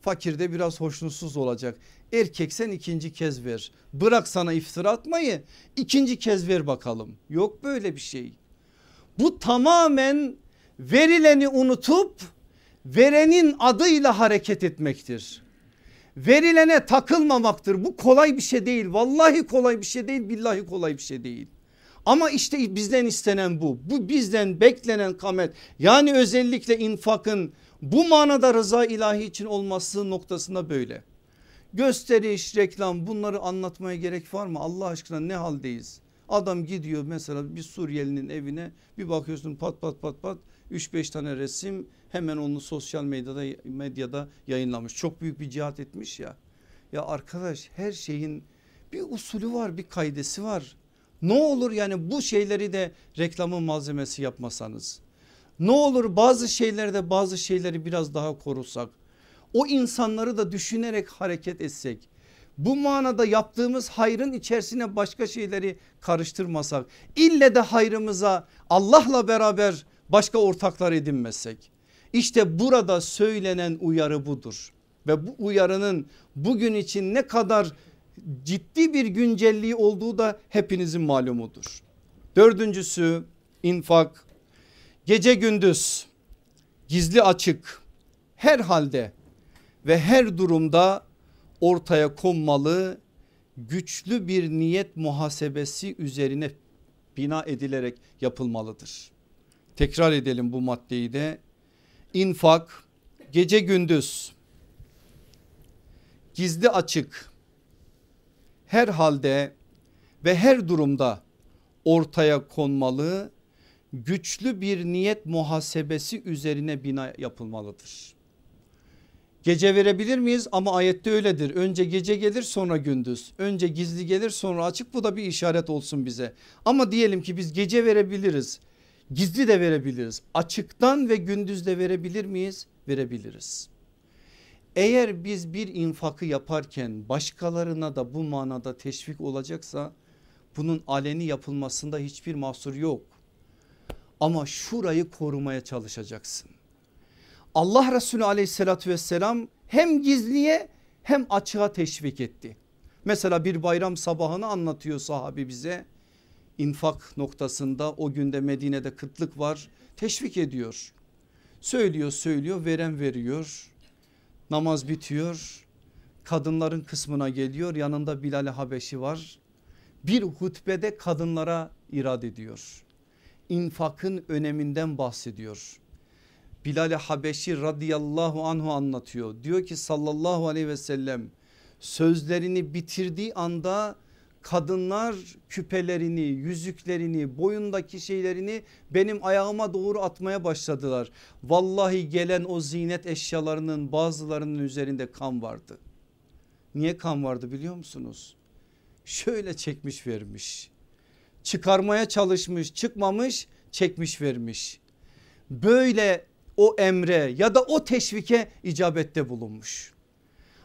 fakir de biraz hoşnutsuz olacak. Erkek sen ikinci kez ver bırak sana iftira atmayı ikinci kez ver bakalım. Yok böyle bir şey. Bu tamamen verileni unutup verenin adıyla hareket etmektir. Verilene takılmamaktır. Bu kolay bir şey değil. Vallahi kolay bir şey değil. Billahi kolay bir şey değil. Ama işte bizden istenen bu. Bu bizden beklenen kamet. Yani özellikle infakın bu manada rıza ilahi için olması noktasında böyle. Gösteriş, reklam bunları anlatmaya gerek var mı? Allah aşkına ne haldeyiz? Adam gidiyor mesela bir Suriyelinin evine bir bakıyorsun pat pat pat pat 3-5 tane resim hemen onu sosyal medyada medyada yayınlamış. Çok büyük bir cihat etmiş ya. Ya arkadaş her şeyin bir usulü var bir kaidesi var. Ne olur yani bu şeyleri de reklamın malzemesi yapmasanız. Ne olur bazı şeylerde bazı şeyleri biraz daha korusak. O insanları da düşünerek hareket etsek. Bu manada yaptığımız hayrın içerisine başka şeyleri karıştırmasak. İlle de hayrımıza Allah'la beraber başka ortaklar edinmezsek. İşte burada söylenen uyarı budur. Ve bu uyarının bugün için ne kadar ciddi bir güncelliği olduğu da hepinizin malumudur. Dördüncüsü infak gece gündüz gizli açık her halde ve her durumda ortaya konmalı güçlü bir niyet muhasebesi üzerine bina edilerek yapılmalıdır. Tekrar edelim bu maddeyi de infak gece gündüz gizli açık her halde ve her durumda ortaya konmalı güçlü bir niyet muhasebesi üzerine bina yapılmalıdır. Gece verebilir miyiz ama ayette öyledir. Önce gece gelir sonra gündüz. Önce gizli gelir sonra açık bu da bir işaret olsun bize. Ama diyelim ki biz gece verebiliriz. Gizli de verebiliriz. Açıktan ve gündüz de verebilir miyiz? Verebiliriz. Eğer biz bir infakı yaparken başkalarına da bu manada teşvik olacaksa bunun aleni yapılmasında hiçbir mahsur yok. Ama şurayı korumaya çalışacaksın. Allah Resulü aleyhissalatü vesselam hem gizliye hem açığa teşvik etti. Mesela bir bayram sabahını anlatıyor sahabi bize. İnfak noktasında o günde Medine'de kıtlık var teşvik ediyor. Söylüyor söylüyor veren veriyor Namaz bitiyor. Kadınların kısmına geliyor. Yanında Bilal Habeşi var. Bir hutbede kadınlara irad ediyor. İnfakın öneminden bahsediyor. Bilal Habeşi radıyallahu anhu anlatıyor. Diyor ki sallallahu aleyhi ve sellem sözlerini bitirdiği anda kadınlar küpelerini, yüzüklerini, boyundaki şeylerini benim ayağıma doğru atmaya başladılar. Vallahi gelen o zinet eşyalarının bazılarının üzerinde kan vardı. Niye kan vardı biliyor musunuz? Şöyle çekmiş vermiş. Çıkarmaya çalışmış, çıkmamış, çekmiş vermiş. Böyle o emre ya da o teşvike icabette bulunmuş.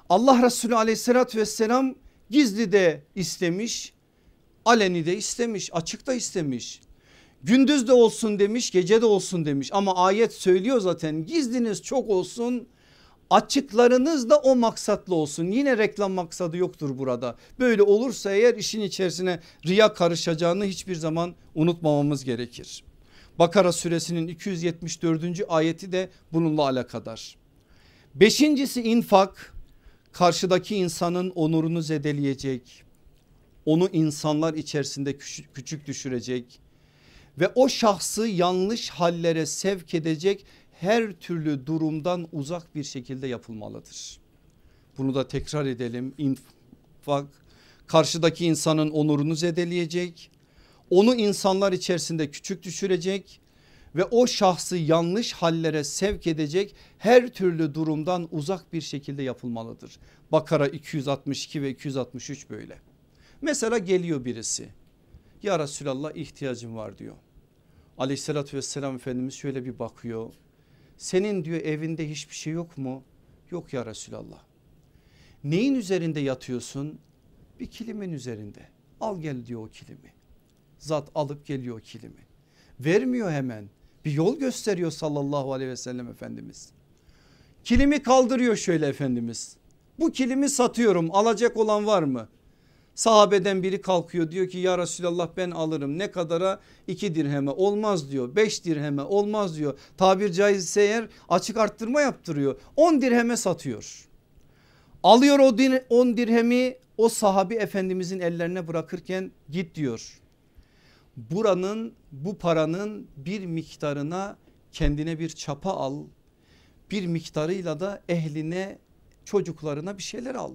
Allah Resulü aleyhissalatü vesselam Gizli de istemiş, aleni de istemiş, açık da istemiş. Gündüz de olsun demiş, gece de olsun demiş ama ayet söylüyor zaten gizliniz çok olsun, açıklarınız da o maksatlı olsun. Yine reklam maksadı yoktur burada. Böyle olursa eğer işin içerisine riya karışacağını hiçbir zaman unutmamamız gerekir. Bakara suresinin 274. ayeti de bununla alakadar. Beşincisi infak karşıdaki insanın onurunu zedeleyecek, onu insanlar içerisinde küçük, düşürecek ve o şahsı yanlış hallere sevk edecek her türlü durumdan uzak bir şekilde yapılmalıdır. Bunu da tekrar edelim. İnfak karşıdaki insanın onurunu zedeleyecek. Onu insanlar içerisinde küçük düşürecek ve o şahsı yanlış hallere sevk edecek her türlü durumdan uzak bir şekilde yapılmalıdır. Bakara 262 ve 263 böyle. Mesela geliyor birisi ya Resulallah ihtiyacım var diyor. Aleyhissalatü vesselam Efendimiz şöyle bir bakıyor. Senin diyor evinde hiçbir şey yok mu? Yok ya Resulallah. Neyin üzerinde yatıyorsun? Bir kilimin üzerinde. Al gel diyor o kilimi. Zat alıp geliyor o kilimi. Vermiyor hemen. Bir yol gösteriyor sallallahu aleyhi ve sellem Efendimiz. Kilimi kaldırıyor şöyle Efendimiz. Bu kilimi satıyorum alacak olan var mı? Sahabeden biri kalkıyor diyor ki ya Resulallah ben alırım ne kadara iki dirheme olmaz diyor beş dirheme olmaz diyor tabir caizse eğer açık arttırma yaptırıyor on dirheme satıyor. Alıyor o on dirhemi o sahabi efendimizin ellerine bırakırken git diyor. Buranın bu paranın bir miktarına kendine bir çapa al bir miktarıyla da ehline çocuklarına bir şeyler al.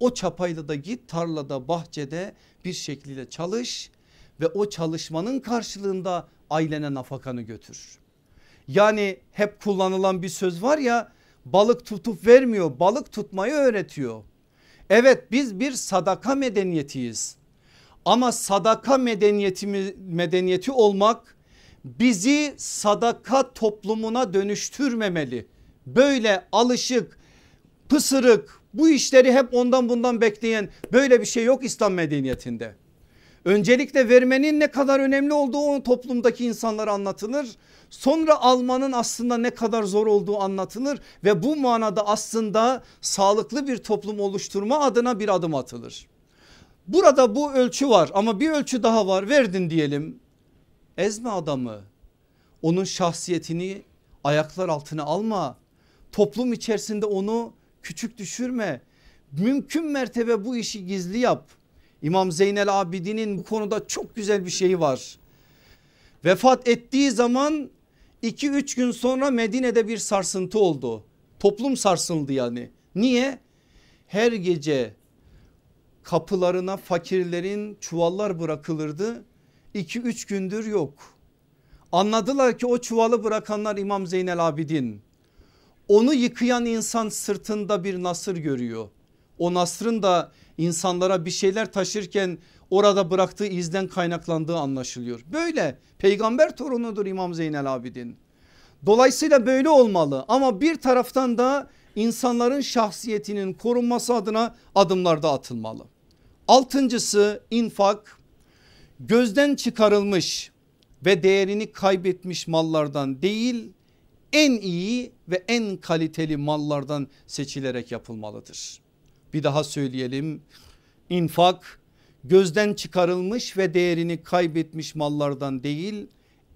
O çapayla da git tarlada bahçede bir şekilde çalış ve o çalışmanın karşılığında ailene nafakanı götür. Yani hep kullanılan bir söz var ya balık tutup vermiyor balık tutmayı öğretiyor. Evet biz bir sadaka medeniyetiyiz ama sadaka medeniyeti, medeniyeti olmak bizi sadaka toplumuna dönüştürmemeli. Böyle alışık pısırık bu işleri hep ondan bundan bekleyen böyle bir şey yok İslam medeniyetinde. Öncelikle vermenin ne kadar önemli olduğu o toplumdaki insanlara anlatılır. Sonra almanın aslında ne kadar zor olduğu anlatılır ve bu manada aslında sağlıklı bir toplum oluşturma adına bir adım atılır. Burada bu ölçü var ama bir ölçü daha var verdin diyelim. Ezme adamı onun şahsiyetini ayaklar altına alma. Toplum içerisinde onu küçük düşürme. Mümkün mertebe bu işi gizli yap. İmam Zeynel Abidin'in bu konuda çok güzel bir şeyi var. Vefat ettiği zaman 2-3 gün sonra Medine'de bir sarsıntı oldu. Toplum sarsıldı yani. Niye? Her gece kapılarına fakirlerin çuvallar bırakılırdı. 2-3 gündür yok. Anladılar ki o çuvalı bırakanlar İmam Zeynel Abidin. Onu yıkayan insan sırtında bir nasır görüyor. O nasrın da insanlara bir şeyler taşırken orada bıraktığı izden kaynaklandığı anlaşılıyor. Böyle peygamber torunudur İmam Zeynel Abidin. Dolayısıyla böyle olmalı ama bir taraftan da insanların şahsiyetinin korunması adına adımlar da atılmalı. Altıncısı infak gözden çıkarılmış ve değerini kaybetmiş mallardan değil en iyi ve en kaliteli mallardan seçilerek yapılmalıdır. Bir daha söyleyelim infak gözden çıkarılmış ve değerini kaybetmiş mallardan değil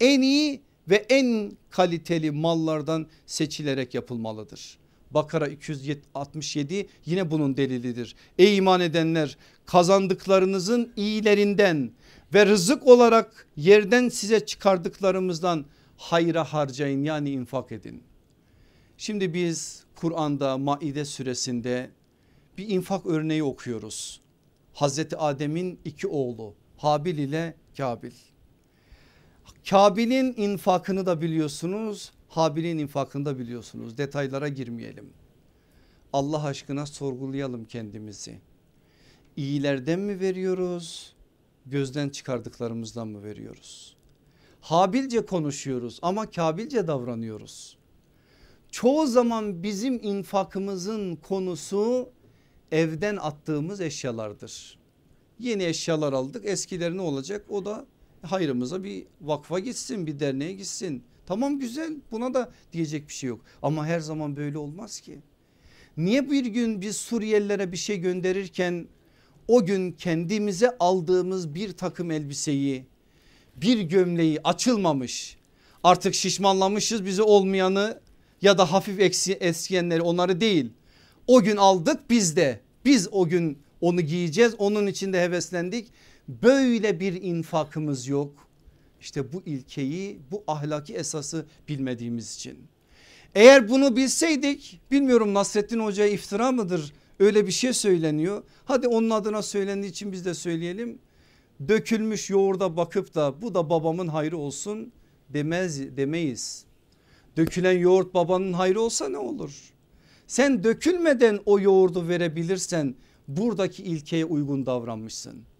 en iyi ve en kaliteli mallardan seçilerek yapılmalıdır. Bakara 267 yine bunun delilidir. Ey iman edenler kazandıklarınızın iyilerinden ve rızık olarak yerden size çıkardıklarımızdan hayra harcayın yani infak edin. Şimdi biz Kur'an'da Maide suresinde bir infak örneği okuyoruz. Hazreti Adem'in iki oğlu Habil ile Kabil. Kabil'in infakını da biliyorsunuz Habil'in infakını da biliyorsunuz detaylara girmeyelim. Allah aşkına sorgulayalım kendimizi. İyilerden mi veriyoruz gözden çıkardıklarımızdan mı veriyoruz? Habilce konuşuyoruz ama kabilce davranıyoruz. Çoğu zaman bizim infakımızın konusu evden attığımız eşyalardır. Yeni eşyalar aldık eskiler ne olacak o da hayrımıza bir vakfa gitsin bir derneğe gitsin. Tamam güzel buna da diyecek bir şey yok ama her zaman böyle olmaz ki. Niye bir gün biz Suriyelilere bir şey gönderirken o gün kendimize aldığımız bir takım elbiseyi bir gömleği açılmamış artık şişmanlamışız bize olmayanı ya da hafif eskiyenleri onları değil. O gün aldık biz de biz o gün onu giyeceğiz onun için de heveslendik. Böyle bir infakımız yok. İşte bu ilkeyi bu ahlaki esası bilmediğimiz için. Eğer bunu bilseydik bilmiyorum Nasrettin Hoca'ya iftira mıdır öyle bir şey söyleniyor. Hadi onun adına söylendiği için biz de söyleyelim. Dökülmüş yoğurda bakıp da bu da babamın hayrı olsun demez demeyiz. Dökülen yoğurt babanın hayrı olsa ne olur? Sen dökülmeden o yoğurdu verebilirsen buradaki ilkeye uygun davranmışsın.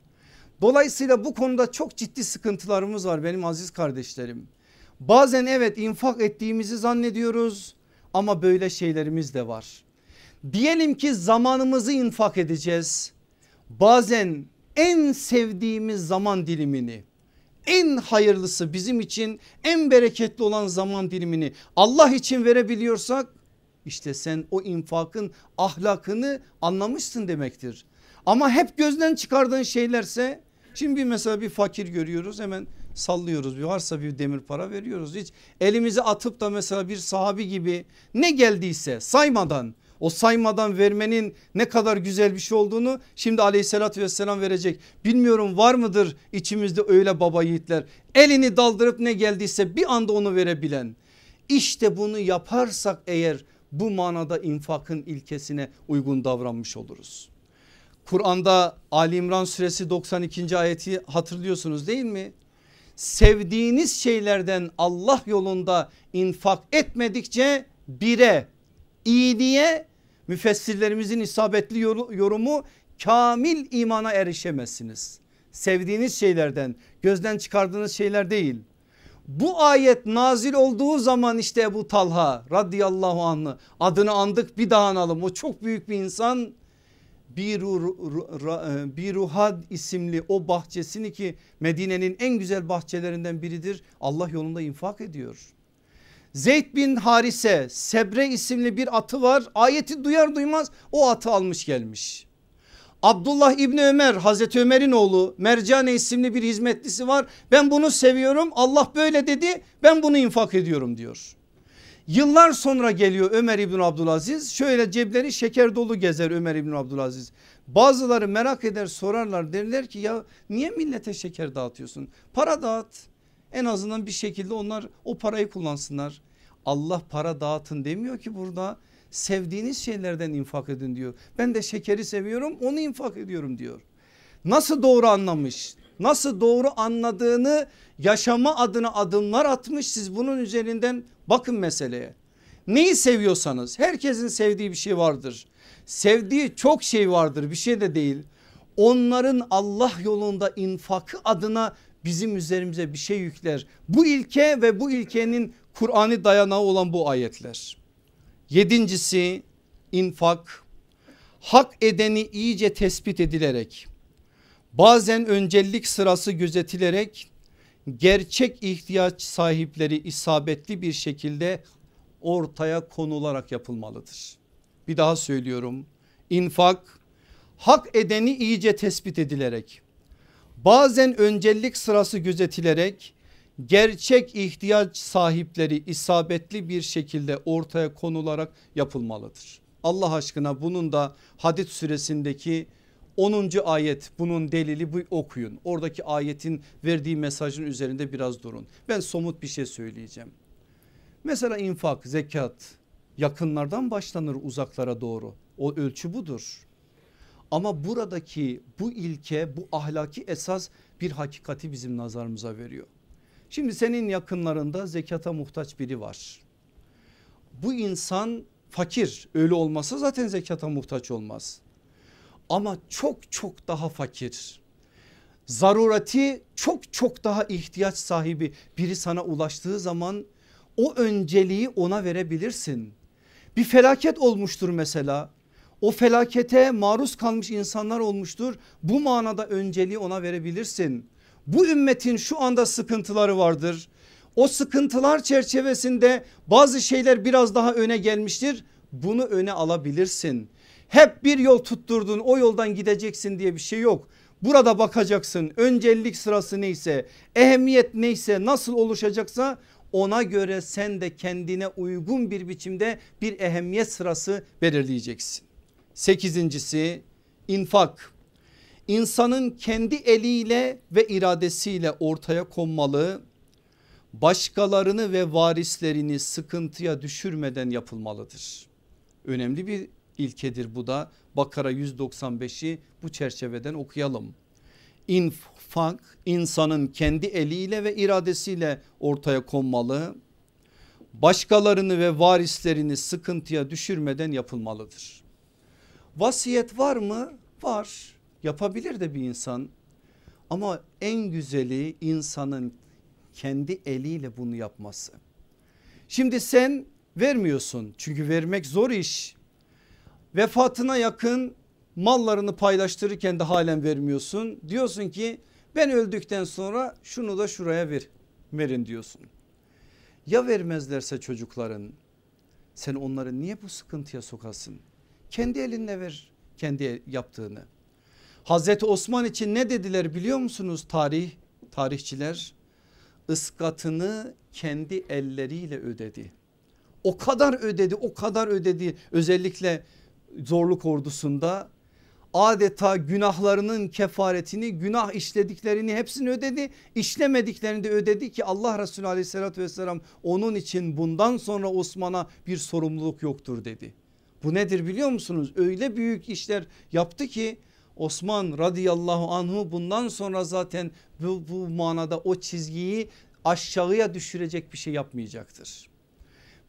Dolayısıyla bu konuda çok ciddi sıkıntılarımız var benim aziz kardeşlerim. Bazen evet infak ettiğimizi zannediyoruz ama böyle şeylerimiz de var. Diyelim ki zamanımızı infak edeceğiz. Bazen en sevdiğimiz zaman dilimini en hayırlısı bizim için en bereketli olan zaman dilimini Allah için verebiliyorsak işte sen o infakın ahlakını anlamışsın demektir. Ama hep gözden çıkardığın şeylerse şimdi bir mesela bir fakir görüyoruz hemen sallıyoruz bir varsa bir demir para veriyoruz hiç elimizi atıp da mesela bir sahabi gibi ne geldiyse saymadan o saymadan vermenin ne kadar güzel bir şey olduğunu şimdi aleyhissalatü vesselam verecek. Bilmiyorum var mıdır içimizde öyle baba yiğitler elini daldırıp ne geldiyse bir anda onu verebilen. İşte bunu yaparsak eğer bu manada infakın ilkesine uygun davranmış oluruz. Kur'an'da Ali İmran suresi 92. ayeti hatırlıyorsunuz değil mi? Sevdiğiniz şeylerden Allah yolunda infak etmedikçe bire iyiliğe müfessirlerimizin isabetli yorumu kamil imana erişemezsiniz. Sevdiğiniz şeylerden gözden çıkardığınız şeyler değil. Bu ayet nazil olduğu zaman işte Ebu Talha radıyallahu anh'ı adını andık bir daha analım. O çok büyük bir insan bir ruhad isimli o bahçesini ki Medine'nin en güzel bahçelerinden biridir. Allah yolunda infak ediyor. Zeyd bin Harise Sebre isimli bir atı var. Ayeti duyar duymaz o atı almış gelmiş. Abdullah İbni Ömer Hazreti Ömer'in oğlu Mercane isimli bir hizmetlisi var. Ben bunu seviyorum Allah böyle dedi ben bunu infak ediyorum diyor. Yıllar sonra geliyor Ömer İbni Abdülaziz şöyle cepleri şeker dolu gezer Ömer İbni Abdülaziz. Bazıları merak eder sorarlar derler ki ya niye millete şeker dağıtıyorsun? Para dağıt en azından bir şekilde onlar o parayı kullansınlar. Allah para dağıtın demiyor ki burada sevdiğiniz şeylerden infak edin diyor. Ben de şekeri seviyorum onu infak ediyorum diyor. Nasıl doğru anlamış? Nasıl doğru anladığını yaşama adına adımlar atmış siz bunun üzerinden bakın meseleye. Neyi seviyorsanız herkesin sevdiği bir şey vardır. Sevdiği çok şey vardır bir şey de değil. Onların Allah yolunda infakı adına bizim üzerimize bir şey yükler. Bu ilke ve bu ilkenin Kur'an'ı dayanağı olan bu ayetler. Yedincisi infak hak edeni iyice tespit edilerek bazen öncelik sırası gözetilerek gerçek ihtiyaç sahipleri isabetli bir şekilde ortaya konularak yapılmalıdır. Bir daha söylüyorum infak hak edeni iyice tespit edilerek bazen öncelik sırası gözetilerek gerçek ihtiyaç sahipleri isabetli bir şekilde ortaya konularak yapılmalıdır. Allah aşkına bunun da hadis süresindeki 10. ayet bunun delili bu okuyun. Oradaki ayetin verdiği mesajın üzerinde biraz durun. Ben somut bir şey söyleyeceğim. Mesela infak, zekat yakınlardan başlanır uzaklara doğru. O ölçü budur. Ama buradaki bu ilke bu ahlaki esas bir hakikati bizim nazarımıza veriyor. Şimdi senin yakınlarında zekata muhtaç biri var. Bu insan fakir öyle olmasa zaten zekata muhtaç olmaz. Ama çok çok daha fakir. Zarurati çok çok daha ihtiyaç sahibi biri sana ulaştığı zaman o önceliği ona verebilirsin. Bir felaket olmuştur mesela o felakete maruz kalmış insanlar olmuştur. Bu manada önceliği ona verebilirsin. Bu ümmetin şu anda sıkıntıları vardır. O sıkıntılar çerçevesinde bazı şeyler biraz daha öne gelmiştir. Bunu öne alabilirsin. Hep bir yol tutturdun o yoldan gideceksin diye bir şey yok. Burada bakacaksın öncelik sırası neyse ehemmiyet neyse nasıl oluşacaksa ona göre sen de kendine uygun bir biçimde bir ehemmiyet sırası belirleyeceksin. Sekizincisi infak insanın kendi eliyle ve iradesiyle ortaya konmalı başkalarını ve varislerini sıkıntıya düşürmeden yapılmalıdır. Önemli bir ilkedir bu da Bakara 195'i bu çerçeveden okuyalım. İnfak insanın kendi eliyle ve iradesiyle ortaya konmalı. Başkalarını ve varislerini sıkıntıya düşürmeden yapılmalıdır. Vasiyet var mı? Var. Yapabilir de bir insan. Ama en güzeli insanın kendi eliyle bunu yapması. Şimdi sen vermiyorsun çünkü vermek zor iş. Vefatına yakın mallarını paylaştırırken de halen vermiyorsun. Diyorsun ki ben öldükten sonra şunu da şuraya ver, verin diyorsun. Ya vermezlerse çocukların sen onları niye bu sıkıntıya sokasın? Kendi elinle ver kendi yaptığını. Hazreti Osman için ne dediler biliyor musunuz tarih tarihçiler? Iskatını kendi elleriyle ödedi. O kadar ödedi o kadar ödedi özellikle zorluk ordusunda adeta günahlarının kefaretini günah işlediklerini hepsini ödedi işlemediklerini de ödedi ki Allah Resulü aleyhissalatü vesselam onun için bundan sonra Osman'a bir sorumluluk yoktur dedi. Bu nedir biliyor musunuz öyle büyük işler yaptı ki Osman radıyallahu anhu bundan sonra zaten bu, bu manada o çizgiyi aşağıya düşürecek bir şey yapmayacaktır.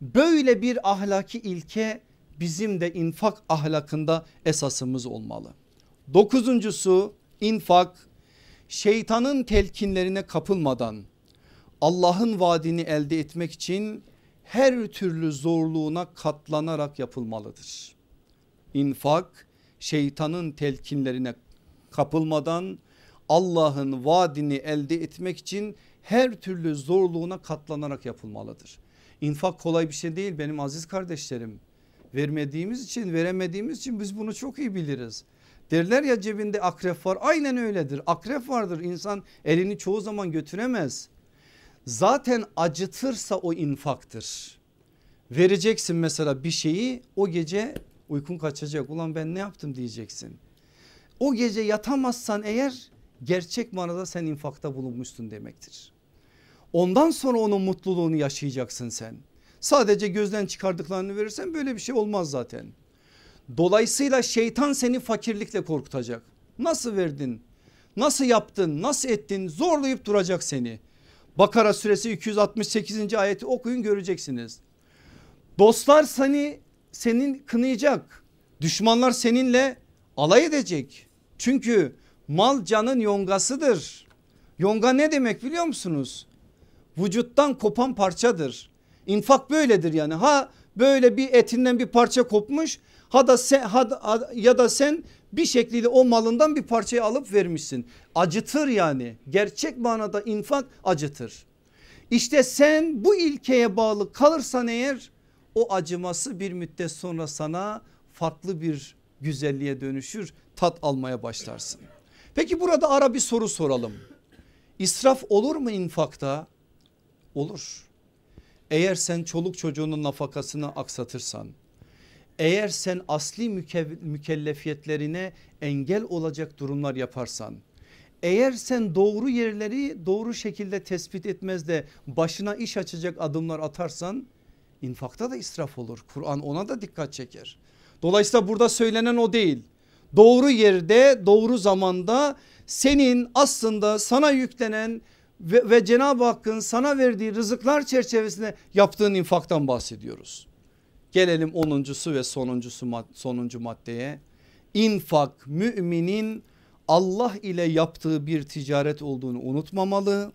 Böyle bir ahlaki ilke bizim de infak ahlakında esasımız olmalı. Dokuzuncusu infak şeytanın telkinlerine kapılmadan Allah'ın vaadini elde etmek için her türlü zorluğuna katlanarak yapılmalıdır. İnfak şeytanın telkinlerine kapılmadan Allah'ın vaadini elde etmek için her türlü zorluğuna katlanarak yapılmalıdır. İnfak kolay bir şey değil benim aziz kardeşlerim. Vermediğimiz için veremediğimiz için biz bunu çok iyi biliriz. Derler ya cebinde akrep var aynen öyledir akrep vardır insan elini çoğu zaman götüremez. Zaten acıtırsa o infaktır. Vereceksin mesela bir şeyi o gece uykun kaçacak ulan ben ne yaptım diyeceksin. O gece yatamazsan eğer gerçek manada sen infakta bulunmuşsun demektir. Ondan sonra onun mutluluğunu yaşayacaksın sen. Sadece gözden çıkardıklarını verirsen böyle bir şey olmaz zaten. Dolayısıyla şeytan seni fakirlikle korkutacak. Nasıl verdin? Nasıl yaptın? Nasıl ettin? Zorlayıp duracak seni. Bakara suresi 268. ayeti okuyun göreceksiniz. Dostlar seni senin kınayacak. Düşmanlar seninle alay edecek. Çünkü mal canın yongasıdır. Yonga ne demek biliyor musunuz? Vücuttan kopan parçadır. İnfak böyledir yani. Ha böyle bir etinden bir parça kopmuş ha da sen ha, ya da sen bir şekilde o malından bir parçayı alıp vermişsin. Acıtır yani. Gerçek manada infak acıtır. İşte sen bu ilkeye bağlı kalırsan eğer o acıması bir müddet sonra sana farklı bir güzelliğe dönüşür tat almaya başlarsın. Peki burada ara bir soru soralım. İsraf olur mu infakta? Olur. Eğer sen çoluk çocuğunun nafakasını aksatırsan, eğer sen asli mükellefiyetlerine engel olacak durumlar yaparsan, eğer sen doğru yerleri doğru şekilde tespit etmez de başına iş açacak adımlar atarsan infakta da israf olur. Kur'an ona da dikkat çeker. Dolayısıyla burada söylenen o değil. Doğru yerde doğru zamanda senin aslında sana yüklenen ve, ve Cenab-ı Hakk'ın sana verdiği rızıklar çerçevesinde yaptığın infaktan bahsediyoruz. Gelelim onuncusu ve sonuncusu sonuncu maddeye. İnfak müminin Allah ile yaptığı bir ticaret olduğunu unutmamalı.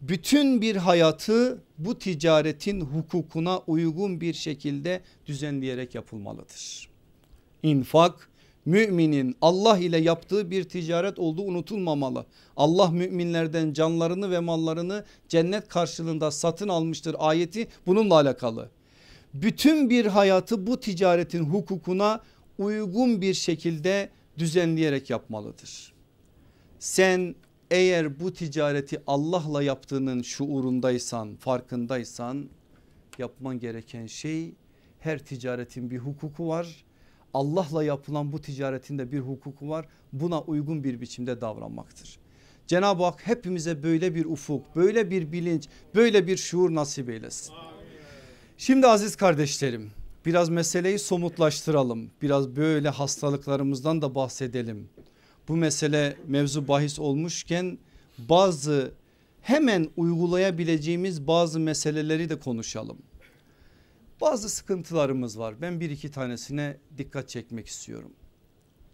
Bütün bir hayatı bu ticaretin hukukuna uygun bir şekilde düzenleyerek yapılmalıdır. İnfak müminin Allah ile yaptığı bir ticaret olduğu unutulmamalı. Allah müminlerden canlarını ve mallarını cennet karşılığında satın almıştır ayeti bununla alakalı. Bütün bir hayatı bu ticaretin hukukuna uygun bir şekilde düzenleyerek yapmalıdır. Sen eğer bu ticareti Allah'la yaptığının şuurundaysan farkındaysan yapman gereken şey her ticaretin bir hukuku var Allah'la yapılan bu ticaretin de bir hukuku var. Buna uygun bir biçimde davranmaktır. Cenab-ı Hak hepimize böyle bir ufuk, böyle bir bilinç, böyle bir şuur nasip eylesin. Şimdi aziz kardeşlerim biraz meseleyi somutlaştıralım. Biraz böyle hastalıklarımızdan da bahsedelim. Bu mesele mevzu bahis olmuşken bazı hemen uygulayabileceğimiz bazı meseleleri de konuşalım. Bazı sıkıntılarımız var. Ben bir iki tanesine dikkat çekmek istiyorum.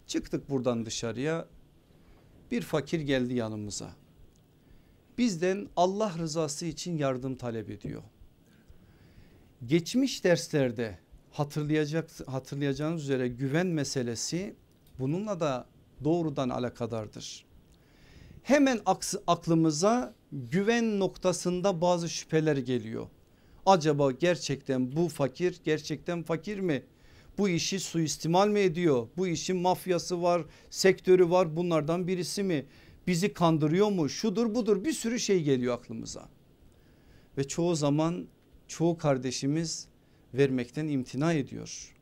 Çıktık buradan dışarıya. Bir fakir geldi yanımıza. Bizden Allah rızası için yardım talep ediyor. Geçmiş derslerde hatırlayacak hatırlayacağınız üzere güven meselesi bununla da doğrudan alakadardır. Hemen aklımıza güven noktasında bazı şüpheler geliyor. Acaba gerçekten bu fakir gerçekten fakir mi? Bu işi suistimal mi ediyor? Bu işin mafyası var, sektörü var bunlardan birisi mi? Bizi kandırıyor mu? Şudur budur bir sürü şey geliyor aklımıza. Ve çoğu zaman çoğu kardeşimiz vermekten imtina ediyor.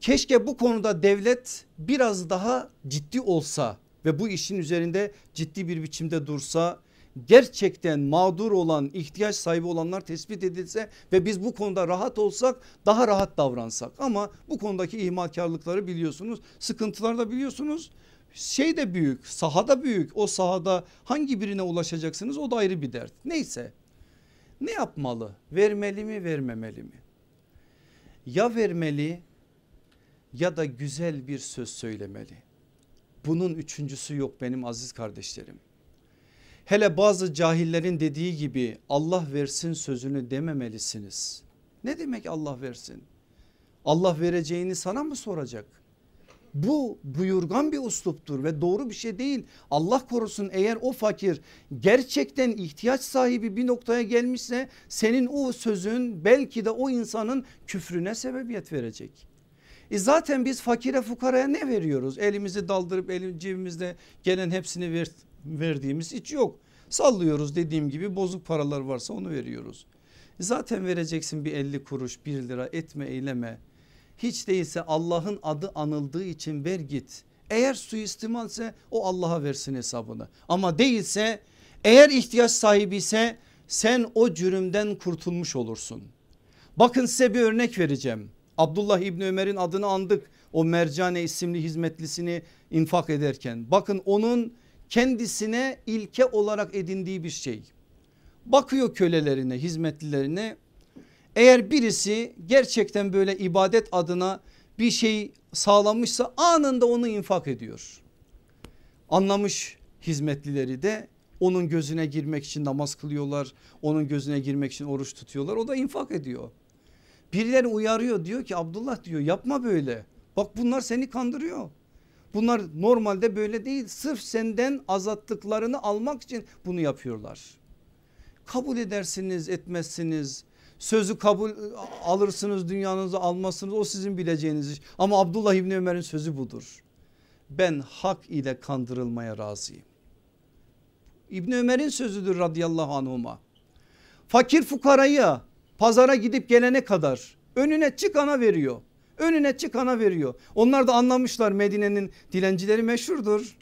Keşke bu konuda devlet biraz daha ciddi olsa ve bu işin üzerinde ciddi bir biçimde dursa gerçekten mağdur olan ihtiyaç sahibi olanlar tespit edilse ve biz bu konuda rahat olsak daha rahat davransak. Ama bu konudaki ihmalkarlıkları biliyorsunuz sıkıntılar da biliyorsunuz. Şey de büyük sahada büyük. O sahada hangi birine ulaşacaksınız o da ayrı bir dert. Neyse ne yapmalı? Vermeli mi vermemeli mi? Ya vermeli ya da güzel bir söz söylemeli? Bunun üçüncüsü yok benim aziz kardeşlerim Hele bazı cahillerin dediği gibi Allah versin sözünü dememelisiniz. Ne demek Allah versin? Allah vereceğini sana mı soracak? Bu buyurgan bir usluptur ve doğru bir şey değil. Allah korusun eğer o fakir gerçekten ihtiyaç sahibi bir noktaya gelmişse senin o sözün belki de o insanın küfrüne sebebiyet verecek. E zaten biz fakire fukaraya ne veriyoruz? Elimizi daldırıp elim cebimizde gelen hepsini ver, verdiğimiz hiç yok. Sallıyoruz dediğim gibi bozuk paralar varsa onu veriyoruz. Zaten vereceksin bir 50 kuruş 1 lira etme eyleme. Hiç değilse Allah'ın adı anıldığı için ver git. Eğer suistimalse o Allah'a versin hesabını. Ama değilse eğer ihtiyaç sahibi ise sen o cürümden kurtulmuş olursun. Bakın size bir örnek vereceğim. Abdullah İbni Ömer'in adını andık. O Mercane isimli hizmetlisini infak ederken. Bakın onun kendisine ilke olarak edindiği bir şey. Bakıyor kölelerine hizmetlilerine eğer birisi gerçekten böyle ibadet adına bir şey sağlamışsa anında onu infak ediyor. Anlamış hizmetlileri de onun gözüne girmek için namaz kılıyorlar. Onun gözüne girmek için oruç tutuyorlar. O da infak ediyor. Birileri uyarıyor diyor ki Abdullah diyor yapma böyle. Bak bunlar seni kandırıyor. Bunlar normalde böyle değil sırf senden azattıklarını almak için bunu yapıyorlar. Kabul edersiniz etmezsiniz sözü kabul alırsınız dünyanızı almazsınız o sizin bileceğiniz iş. Ama Abdullah İbni Ömer'in sözü budur. Ben hak ile kandırılmaya razıyım. İbni Ömer'in sözüdür radıyallahu anhuma. Fakir fukarayı pazara gidip gelene kadar önüne çıkana veriyor. Önüne çıkana veriyor. Onlar da anlamışlar Medine'nin dilencileri meşhurdur.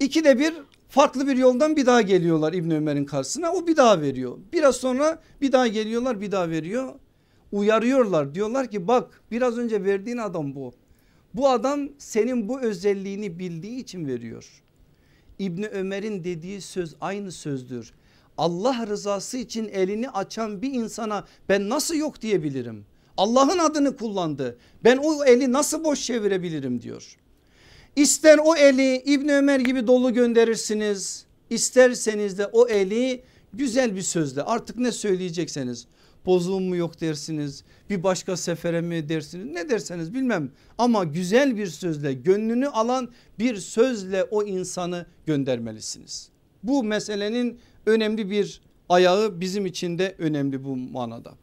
İkide bir farklı bir yoldan bir daha geliyorlar İbn Ömer'in karşısına o bir daha veriyor. Biraz sonra bir daha geliyorlar bir daha veriyor. Uyarıyorlar diyorlar ki bak biraz önce verdiğin adam bu. Bu adam senin bu özelliğini bildiği için veriyor. İbni Ömer'in dediği söz aynı sözdür. Allah rızası için elini açan bir insana ben nasıl yok diyebilirim? Allah'ın adını kullandı. Ben o eli nasıl boş çevirebilirim diyor. İster o eli İbn Ömer gibi dolu gönderirsiniz. İsterseniz de o eli güzel bir sözle artık ne söyleyecekseniz bozuğum mu yok dersiniz bir başka sefere mi dersiniz ne derseniz bilmem ama güzel bir sözle gönlünü alan bir sözle o insanı göndermelisiniz. Bu meselenin önemli bir ayağı bizim için de önemli bu manada.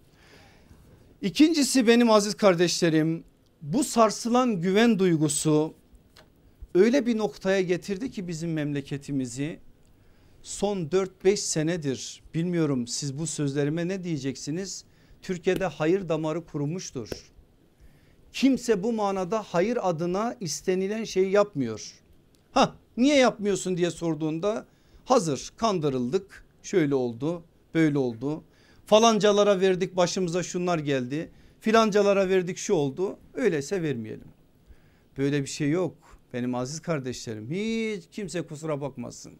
İkincisi benim aziz kardeşlerim bu sarsılan güven duygusu öyle bir noktaya getirdi ki bizim memleketimizi son 4-5 senedir bilmiyorum siz bu sözlerime ne diyeceksiniz? Türkiye'de hayır damarı kurumuştur. Kimse bu manada hayır adına istenilen şeyi yapmıyor. Ha niye yapmıyorsun diye sorduğunda hazır kandırıldık şöyle oldu böyle oldu falancalara verdik başımıza şunlar geldi filancalara verdik şu oldu öyleyse vermeyelim. Böyle bir şey yok benim aziz kardeşlerim hiç kimse kusura bakmasın.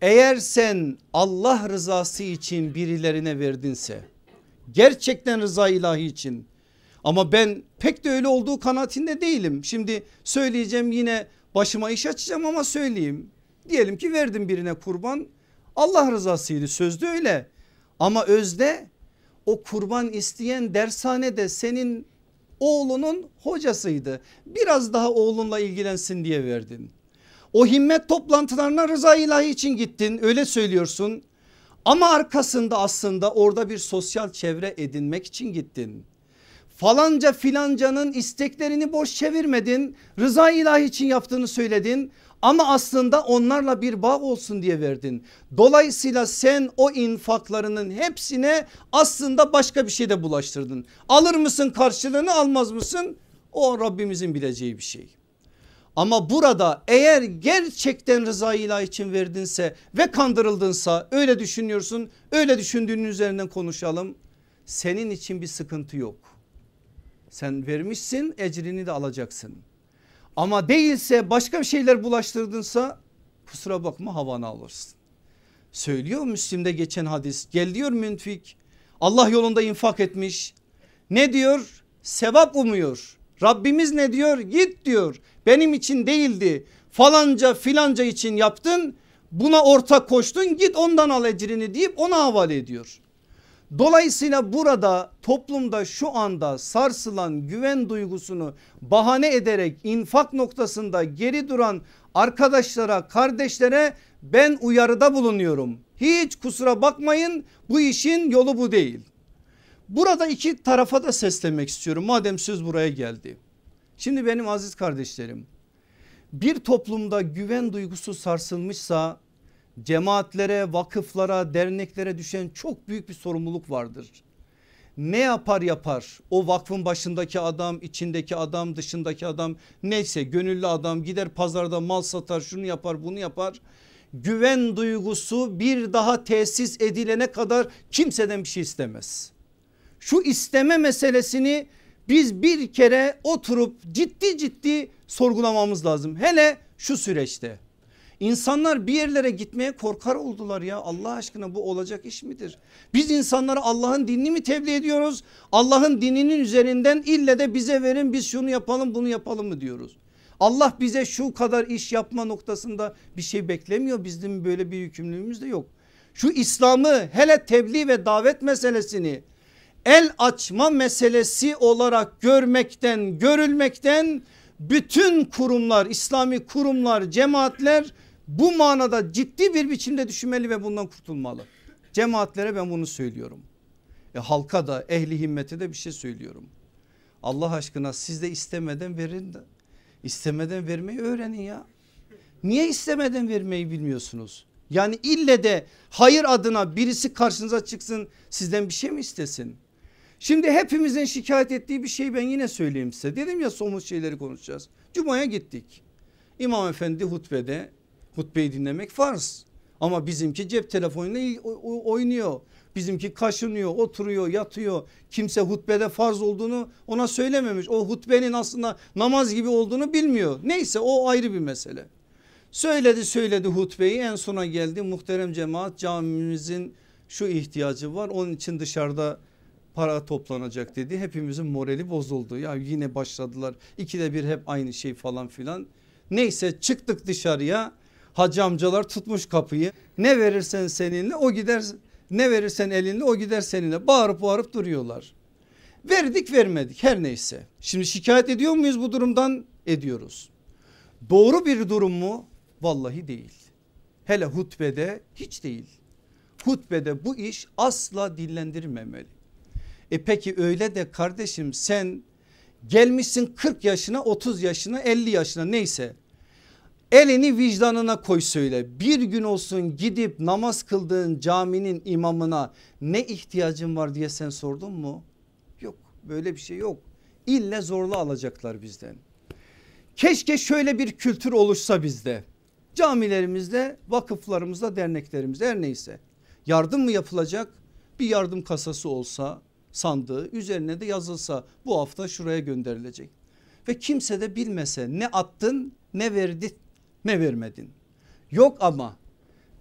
Eğer sen Allah rızası için birilerine verdinse gerçekten rıza ilahi için ama ben pek de öyle olduğu kanaatinde değilim. Şimdi söyleyeceğim yine başıma iş açacağım ama söyleyeyim. Diyelim ki verdim birine kurban Allah rızasıydı sözde öyle ama özde o kurban isteyen dershanede senin oğlunun hocasıydı. Biraz daha oğlunla ilgilensin diye verdin. O himmet toplantılarına rıza ilahi için gittin öyle söylüyorsun. Ama arkasında aslında orada bir sosyal çevre edinmek için gittin. Falanca filancanın isteklerini boş çevirmedin. Rıza ilahi için yaptığını söyledin. Ama aslında onlarla bir bağ olsun diye verdin. Dolayısıyla sen o infaklarının hepsine aslında başka bir şey de bulaştırdın. Alır mısın karşılığını almaz mısın? O Rabbimizin bileceği bir şey. Ama burada eğer gerçekten rıza ilahi için verdinse ve kandırıldınsa öyle düşünüyorsun öyle düşündüğünün üzerinden konuşalım. Senin için bir sıkıntı yok. Sen vermişsin ecrini de alacaksın. Ama değilse başka bir şeyler bulaştırdınsa kusura bakma havanı alırsın. Söylüyor Müslim'de geçen hadis gel diyor münfik Allah yolunda infak etmiş. Ne diyor? Sevap umuyor. Rabbimiz ne diyor? Git diyor benim için değildi falanca filanca için yaptın buna ortak koştun git ondan al ecrini deyip ona havale ediyor. Dolayısıyla burada toplumda şu anda sarsılan güven duygusunu bahane ederek infak noktasında geri duran arkadaşlara kardeşlere ben uyarıda bulunuyorum. Hiç kusura bakmayın bu işin yolu bu değil. Burada iki tarafa da seslemek istiyorum madem söz buraya geldi. Şimdi benim aziz kardeşlerim bir toplumda güven duygusu sarsılmışsa cemaatlere, vakıflara, derneklere düşen çok büyük bir sorumluluk vardır. Ne yapar yapar o vakfın başındaki adam, içindeki adam, dışındaki adam neyse gönüllü adam gider pazarda mal satar şunu yapar bunu yapar. Güven duygusu bir daha tesis edilene kadar kimseden bir şey istemez. Şu isteme meselesini biz bir kere oturup ciddi ciddi sorgulamamız lazım. Hele şu süreçte İnsanlar bir yerlere gitmeye korkar oldular ya Allah aşkına bu olacak iş midir? Biz insanlara Allah'ın dinini mi tebliğ ediyoruz? Allah'ın dininin üzerinden ille de bize verin biz şunu yapalım bunu yapalım mı diyoruz? Allah bize şu kadar iş yapma noktasında bir şey beklemiyor. Bizim böyle bir yükümlülüğümüz de yok. Şu İslam'ı hele tebliğ ve davet meselesini el açma meselesi olarak görmekten görülmekten bütün kurumlar İslami kurumlar cemaatler bu manada ciddi bir biçimde düşünmeli ve bundan kurtulmalı. Cemaatlere ben bunu söylüyorum. E, halka da ehli himmete de bir şey söylüyorum. Allah aşkına siz de istemeden verin de istemeden vermeyi öğrenin ya. Niye istemeden vermeyi bilmiyorsunuz? Yani ille de hayır adına birisi karşınıza çıksın sizden bir şey mi istesin? Şimdi hepimizin şikayet ettiği bir şey ben yine söyleyeyim size. Dedim ya somut şeyleri konuşacağız. Cuma'ya gittik. İmam efendi hutbede hutbeyi dinlemek farz. Ama bizimki cep telefonuyla oynuyor. Bizimki kaşınıyor, oturuyor, yatıyor. Kimse hutbede farz olduğunu ona söylememiş. O hutbenin aslında namaz gibi olduğunu bilmiyor. Neyse o ayrı bir mesele. Söyledi söyledi hutbeyi en sona geldi. Muhterem cemaat camimizin şu ihtiyacı var. Onun için dışarıda para toplanacak dedi. Hepimizin morali bozuldu. Ya yine başladılar. İkide bir hep aynı şey falan filan. Neyse çıktık dışarıya. Hacı amcalar tutmuş kapıyı. Ne verirsen seninle o gider. Ne verirsen elinle o gider seninle. Bağırıp bağırıp duruyorlar. Verdik vermedik her neyse. Şimdi şikayet ediyor muyuz bu durumdan? Ediyoruz. Doğru bir durum mu? Vallahi değil. Hele hutbede hiç değil. Hutbede bu iş asla dillendirmemeli. E peki öyle de kardeşim sen gelmişsin 40 yaşına 30 yaşına 50 yaşına neyse elini vicdanına koy söyle bir gün olsun gidip namaz kıldığın caminin imamına ne ihtiyacın var diye sen sordun mu? Yok böyle bir şey yok. İlle zorla alacaklar bizden. Keşke şöyle bir kültür oluşsa bizde. Camilerimizde, vakıflarımızda, derneklerimizde her neyse. Yardım mı yapılacak? Bir yardım kasası olsa sandığı üzerine de yazılsa bu hafta şuraya gönderilecek. Ve kimse de bilmese ne attın ne verdin ne vermedin. Yok ama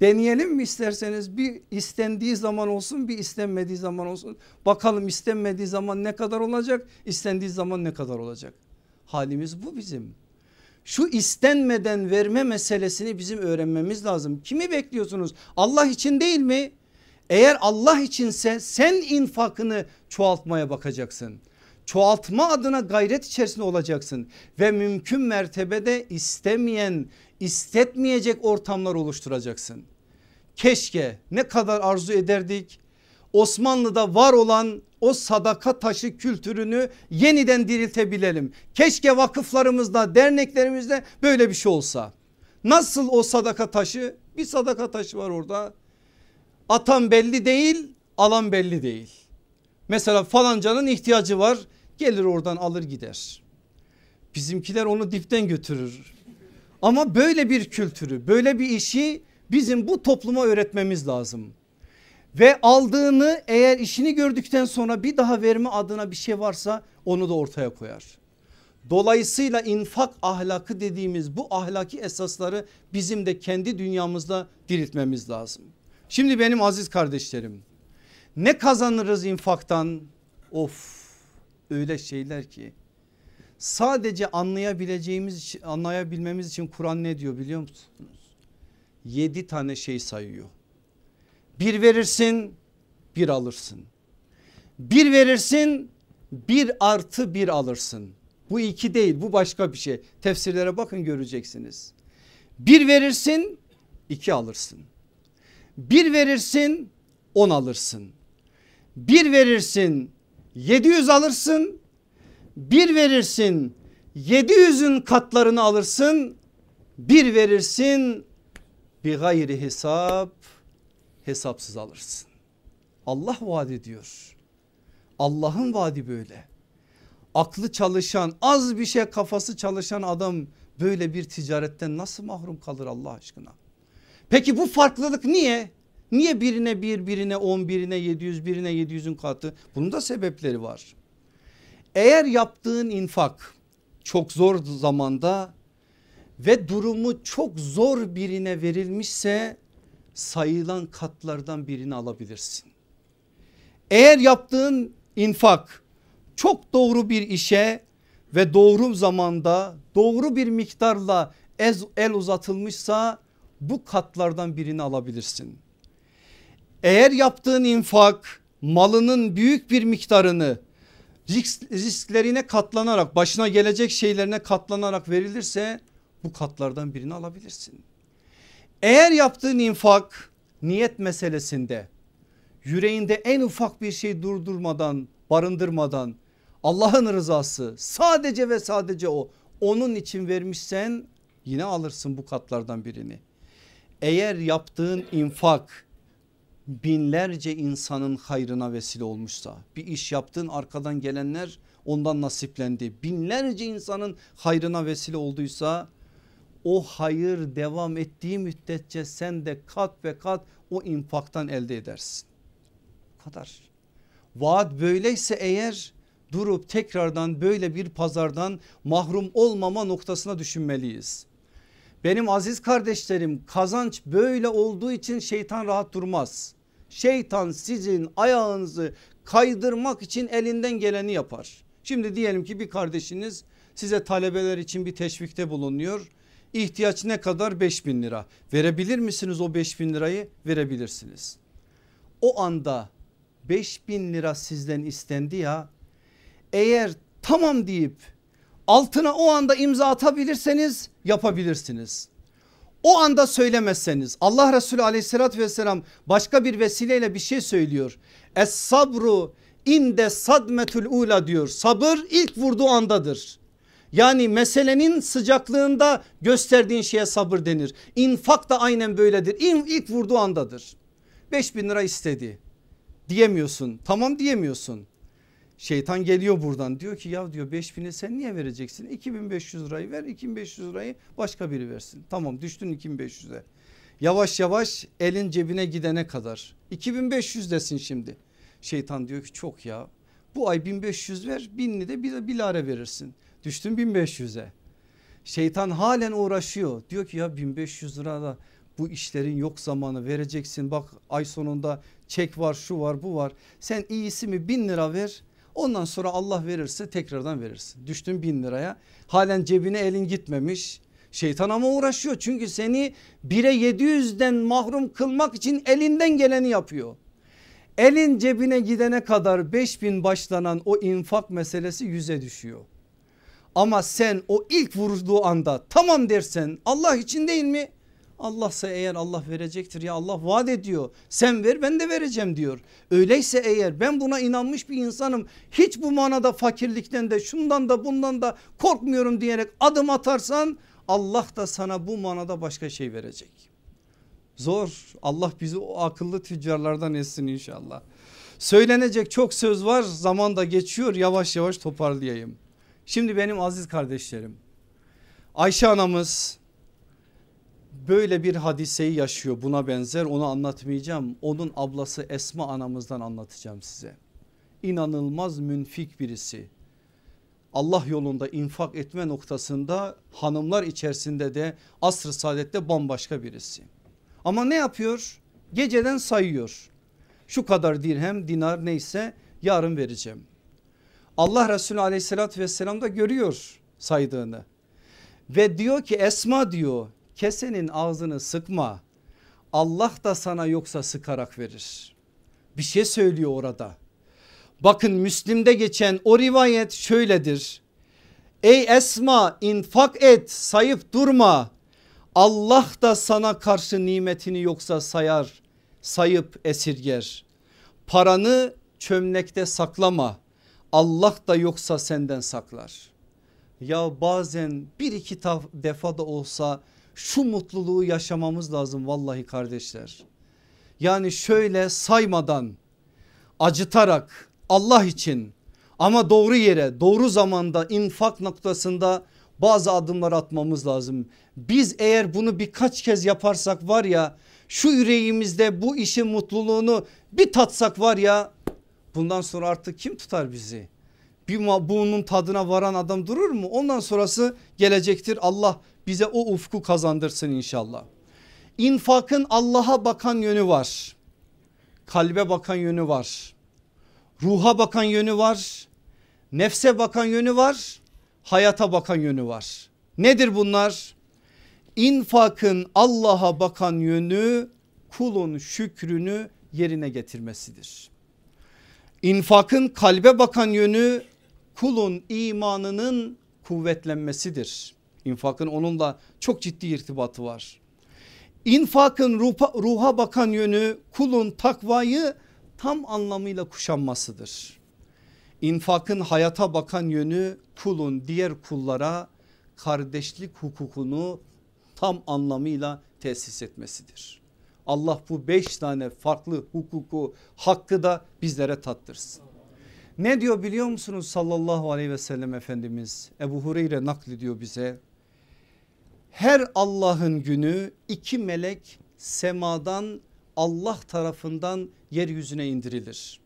deneyelim mi isterseniz bir istendiği zaman olsun bir istenmediği zaman olsun. Bakalım istenmediği zaman ne kadar olacak istendiği zaman ne kadar olacak. Halimiz bu bizim. Şu istenmeden verme meselesini bizim öğrenmemiz lazım. Kimi bekliyorsunuz? Allah için değil mi? Eğer Allah içinse sen infakını çoğaltmaya bakacaksın. Çoğaltma adına gayret içerisinde olacaksın ve mümkün mertebede istemeyen, istetmeyecek ortamlar oluşturacaksın. Keşke ne kadar arzu ederdik Osmanlı'da var olan o sadaka taşı kültürünü yeniden diriltebilelim. Keşke vakıflarımızda derneklerimizde böyle bir şey olsa. Nasıl o sadaka taşı? Bir sadaka taşı var orada. Atan belli değil alan belli değil. Mesela falancanın ihtiyacı var gelir oradan alır gider. Bizimkiler onu dipten götürür. Ama böyle bir kültürü böyle bir işi bizim bu topluma öğretmemiz lazım. Ve aldığını eğer işini gördükten sonra bir daha verme adına bir şey varsa onu da ortaya koyar. Dolayısıyla infak ahlakı dediğimiz bu ahlaki esasları bizim de kendi dünyamızda diriltmemiz lazım. Şimdi benim aziz kardeşlerim ne kazanırız infaktan? Of öyle şeyler ki sadece anlayabileceğimiz anlayabilmemiz için Kur'an ne diyor biliyor musunuz? Yedi tane şey sayıyor. Bir verirsin bir alırsın. Bir verirsin bir artı bir alırsın. Bu iki değil bu başka bir şey. Tefsirlere bakın göreceksiniz. Bir verirsin iki alırsın. Bir verirsin on alırsın. Bir verirsin 700 alırsın. Bir verirsin 700'ün katlarını alırsın. Bir verirsin bir gayri hesap hesapsız alırsın. Allah vaat ediyor. Allah'ın vaadi böyle. Aklı çalışan az bir şey kafası çalışan adam böyle bir ticaretten nasıl mahrum kalır Allah aşkına? Peki bu farklılık niye? Niye birine bir birine on birine yedi yüz birine yedi yüzün katı? Bunun da sebepleri var. Eğer yaptığın infak çok zor zamanda ve durumu çok zor birine verilmişse sayılan katlardan birini alabilirsin. Eğer yaptığın infak çok doğru bir işe ve doğru zamanda doğru bir miktarla el uzatılmışsa bu katlardan birini alabilirsin. Eğer yaptığın infak malının büyük bir miktarını risk, risklerine katlanarak başına gelecek şeylerine katlanarak verilirse bu katlardan birini alabilirsin. Eğer yaptığın infak niyet meselesinde yüreğinde en ufak bir şey durdurmadan barındırmadan Allah'ın rızası sadece ve sadece o onun için vermişsen yine alırsın bu katlardan birini. Eğer yaptığın infak binlerce insanın hayrına vesile olmuşsa bir iş yaptın arkadan gelenler ondan nasiplendi. Binlerce insanın hayrına vesile olduysa o hayır devam ettiği müddetçe sen de kat ve kat o infaktan elde edersin. Bu kadar. Vaat böyleyse eğer durup tekrardan böyle bir pazardan mahrum olmama noktasına düşünmeliyiz. Benim aziz kardeşlerim kazanç böyle olduğu için şeytan rahat durmaz. Şeytan sizin ayağınızı kaydırmak için elinden geleni yapar. Şimdi diyelim ki bir kardeşiniz size talebeler için bir teşvikte bulunuyor. İhtiyaç ne kadar 5000 lira. Verebilir misiniz o 5000 lirayı? Verebilirsiniz. O anda 5000 lira sizden istendi ya eğer tamam deyip altına o anda imza atabilirseniz yapabilirsiniz. O anda söylemezseniz Allah Resulü aleyhissalatü vesselam başka bir vesileyle bir şey söylüyor. Es sabru inde sadmetül ula diyor sabır ilk vurduğu andadır. Yani meselenin sıcaklığında gösterdiğin şeye sabır denir. İnfak da aynen böyledir. İlk vurduğu andadır. 5 bin lira istedi diyemiyorsun tamam diyemiyorsun. Şeytan geliyor buradan diyor ki ya diyor 5000'i sen niye vereceksin? 2500 lirayı ver 2500 lirayı başka biri versin. Tamam düştün 2500'e. Yavaş yavaş elin cebine gidene kadar 2500 desin şimdi. Şeytan diyor ki çok ya bu ay 1500 ver binini de bir bilare verirsin. Düştün 1500'e. Şeytan halen uğraşıyor diyor ki ya 1500 lira da bu işlerin yok zamanı vereceksin bak ay sonunda çek var şu var bu var sen iyisi mi bin lira ver ondan sonra Allah verirse tekrardan verirsin. Düştün bin liraya. Halen cebine elin gitmemiş. Şeytan ama uğraşıyor. Çünkü seni 1'e 700'den mahrum kılmak için elinden geleni yapıyor. Elin cebine gidene kadar 5000 başlanan o infak meselesi yüze düşüyor. Ama sen o ilk vurduğu anda tamam dersen Allah için değil mi? Allahsa eğer Allah verecektir ya Allah vaat ediyor. Sen ver ben de vereceğim diyor. Öyleyse eğer ben buna inanmış bir insanım hiç bu manada fakirlikten de şundan da bundan da korkmuyorum diyerek adım atarsan Allah da sana bu manada başka şey verecek. Zor Allah bizi o akıllı tüccarlardan etsin inşallah. Söylenecek çok söz var zaman da geçiyor yavaş yavaş toparlayayım. Şimdi benim aziz kardeşlerim Ayşe anamız böyle bir hadiseyi yaşıyor buna benzer onu anlatmayacağım. Onun ablası Esma anamızdan anlatacağım size. İnanılmaz münfik birisi. Allah yolunda infak etme noktasında hanımlar içerisinde de asr-ı saadette bambaşka birisi. Ama ne yapıyor? Geceden sayıyor. Şu kadar dirhem dinar neyse yarın vereceğim. Allah Resulü aleyhissalatü vesselam da görüyor saydığını. Ve diyor ki Esma diyor kesenin ağzını sıkma. Allah da sana yoksa sıkarak verir. Bir şey söylüyor orada. Bakın Müslim'de geçen o rivayet şöyledir. Ey Esma infak et sayıp durma. Allah da sana karşı nimetini yoksa sayar sayıp esirger. Paranı çömlekte saklama. Allah da yoksa senden saklar. Ya bazen bir iki defa da olsa şu mutluluğu yaşamamız lazım vallahi kardeşler. Yani şöyle saymadan acıtarak Allah için ama doğru yere doğru zamanda infak noktasında bazı adımlar atmamız lazım. Biz eğer bunu birkaç kez yaparsak var ya şu yüreğimizde bu işin mutluluğunu bir tatsak var ya bundan sonra artık kim tutar bizi? Bir bunun tadına varan adam durur mu? Ondan sonrası gelecektir. Allah bize o ufku kazandırsın inşallah. İnfakın Allah'a bakan yönü var. Kalbe bakan yönü var. Ruha bakan yönü var. Nefse bakan yönü var. Hayata bakan yönü var. Nedir bunlar? İnfakın Allah'a bakan yönü kulun şükrünü yerine getirmesidir. İnfakın kalbe bakan yönü kulun imanının kuvvetlenmesidir. İnfakın onunla çok ciddi irtibatı var. İnfakın ruha, ruha bakan yönü kulun takvayı tam anlamıyla kuşanmasıdır. İnfakın hayata bakan yönü kulun diğer kullara kardeşlik hukukunu tam anlamıyla tesis etmesidir. Allah bu beş tane farklı hukuku hakkı da bizlere tattırsın. Ne diyor biliyor musunuz sallallahu aleyhi ve sellem Efendimiz Ebu Hureyre naklediyor bize. Her Allah'ın günü iki melek semadan Allah tarafından yeryüzüne indirilir.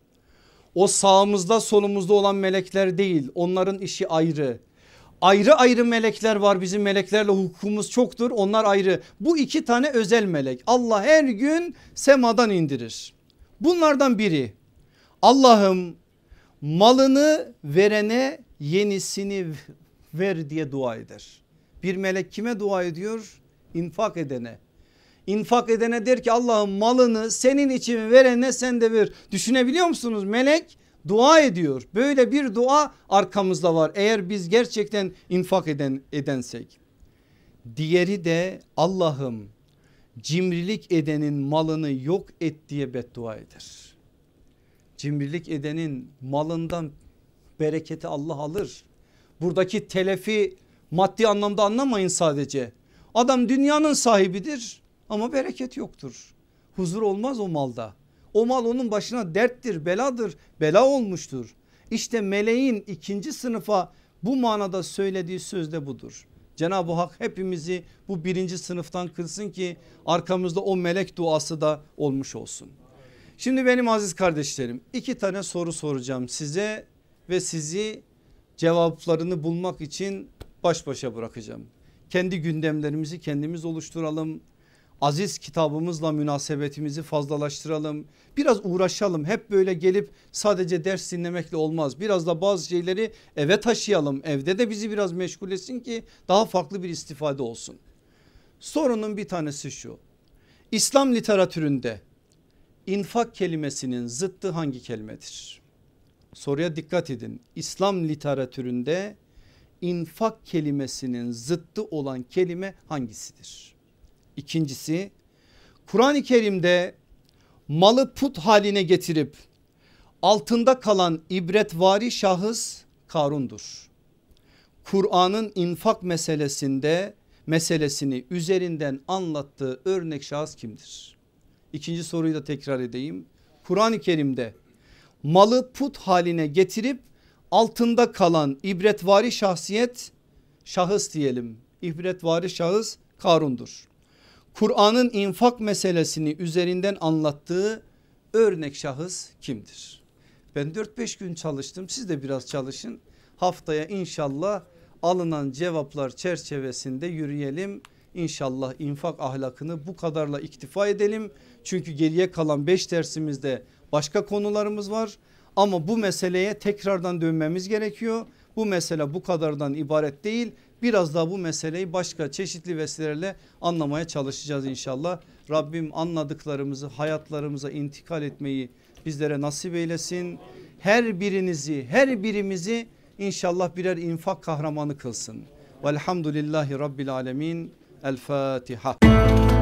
O sağımızda solumuzda olan melekler değil onların işi ayrı. Ayrı ayrı melekler var bizim meleklerle hukukumuz çoktur onlar ayrı. Bu iki tane özel melek Allah her gün semadan indirir. Bunlardan biri Allah'ım malını verene yenisini ver diye dua eder. Bir melek kime dua ediyor? İnfak edene. İnfak edene der ki Allah'ım malını senin için verene sen de ver. Düşünebiliyor musunuz? Melek dua ediyor. Böyle bir dua arkamızda var. Eğer biz gerçekten infak eden edensek. Diğeri de Allah'ım cimrilik edenin malını yok et diye beddua eder. Cimrilik edenin malından bereketi Allah alır. Buradaki telefi maddi anlamda anlamayın sadece. Adam dünyanın sahibidir ama bereket yoktur. Huzur olmaz o malda. O mal onun başına derttir, beladır, bela olmuştur. İşte meleğin ikinci sınıfa bu manada söylediği söz de budur. Cenab-ı Hak hepimizi bu birinci sınıftan kılsın ki arkamızda o melek duası da olmuş olsun. Şimdi benim aziz kardeşlerim iki tane soru soracağım size ve sizi cevaplarını bulmak için baş başa bırakacağım. Kendi gündemlerimizi kendimiz oluşturalım. Aziz kitabımızla münasebetimizi fazlalaştıralım. Biraz uğraşalım. Hep böyle gelip sadece ders dinlemekle olmaz. Biraz da bazı şeyleri eve taşıyalım. Evde de bizi biraz meşgul etsin ki daha farklı bir istifade olsun. Sorunun bir tanesi şu. İslam literatüründe infak kelimesinin zıttı hangi kelimedir? Soruya dikkat edin. İslam literatüründe infak kelimesinin zıttı olan kelime hangisidir? İkincisi Kur'an-ı Kerim'de malı put haline getirip altında kalan ibretvari şahıs Karun'dur. Kur'an'ın infak meselesinde meselesini üzerinden anlattığı örnek şahıs kimdir? İkinci soruyu da tekrar edeyim. Kur'an-ı Kerim'de malı put haline getirip altında kalan ibretvari şahsiyet şahıs diyelim. İbretvari şahıs Karun'dur. Kur'an'ın infak meselesini üzerinden anlattığı örnek şahıs kimdir? Ben 4-5 gün çalıştım siz de biraz çalışın. Haftaya inşallah alınan cevaplar çerçevesinde yürüyelim. İnşallah infak ahlakını bu kadarla iktifa edelim. Çünkü geriye kalan 5 dersimizde başka konularımız var. Ama bu meseleye tekrardan dönmemiz gerekiyor. Bu mesele bu kadardan ibaret değil. Biraz daha bu meseleyi başka çeşitli vesilelerle anlamaya çalışacağız inşallah. Rabbim anladıklarımızı hayatlarımıza intikal etmeyi bizlere nasip eylesin. Her birinizi her birimizi inşallah birer infak kahramanı kılsın. Velhamdülillahi Rabbil Alemin. El Fatiha.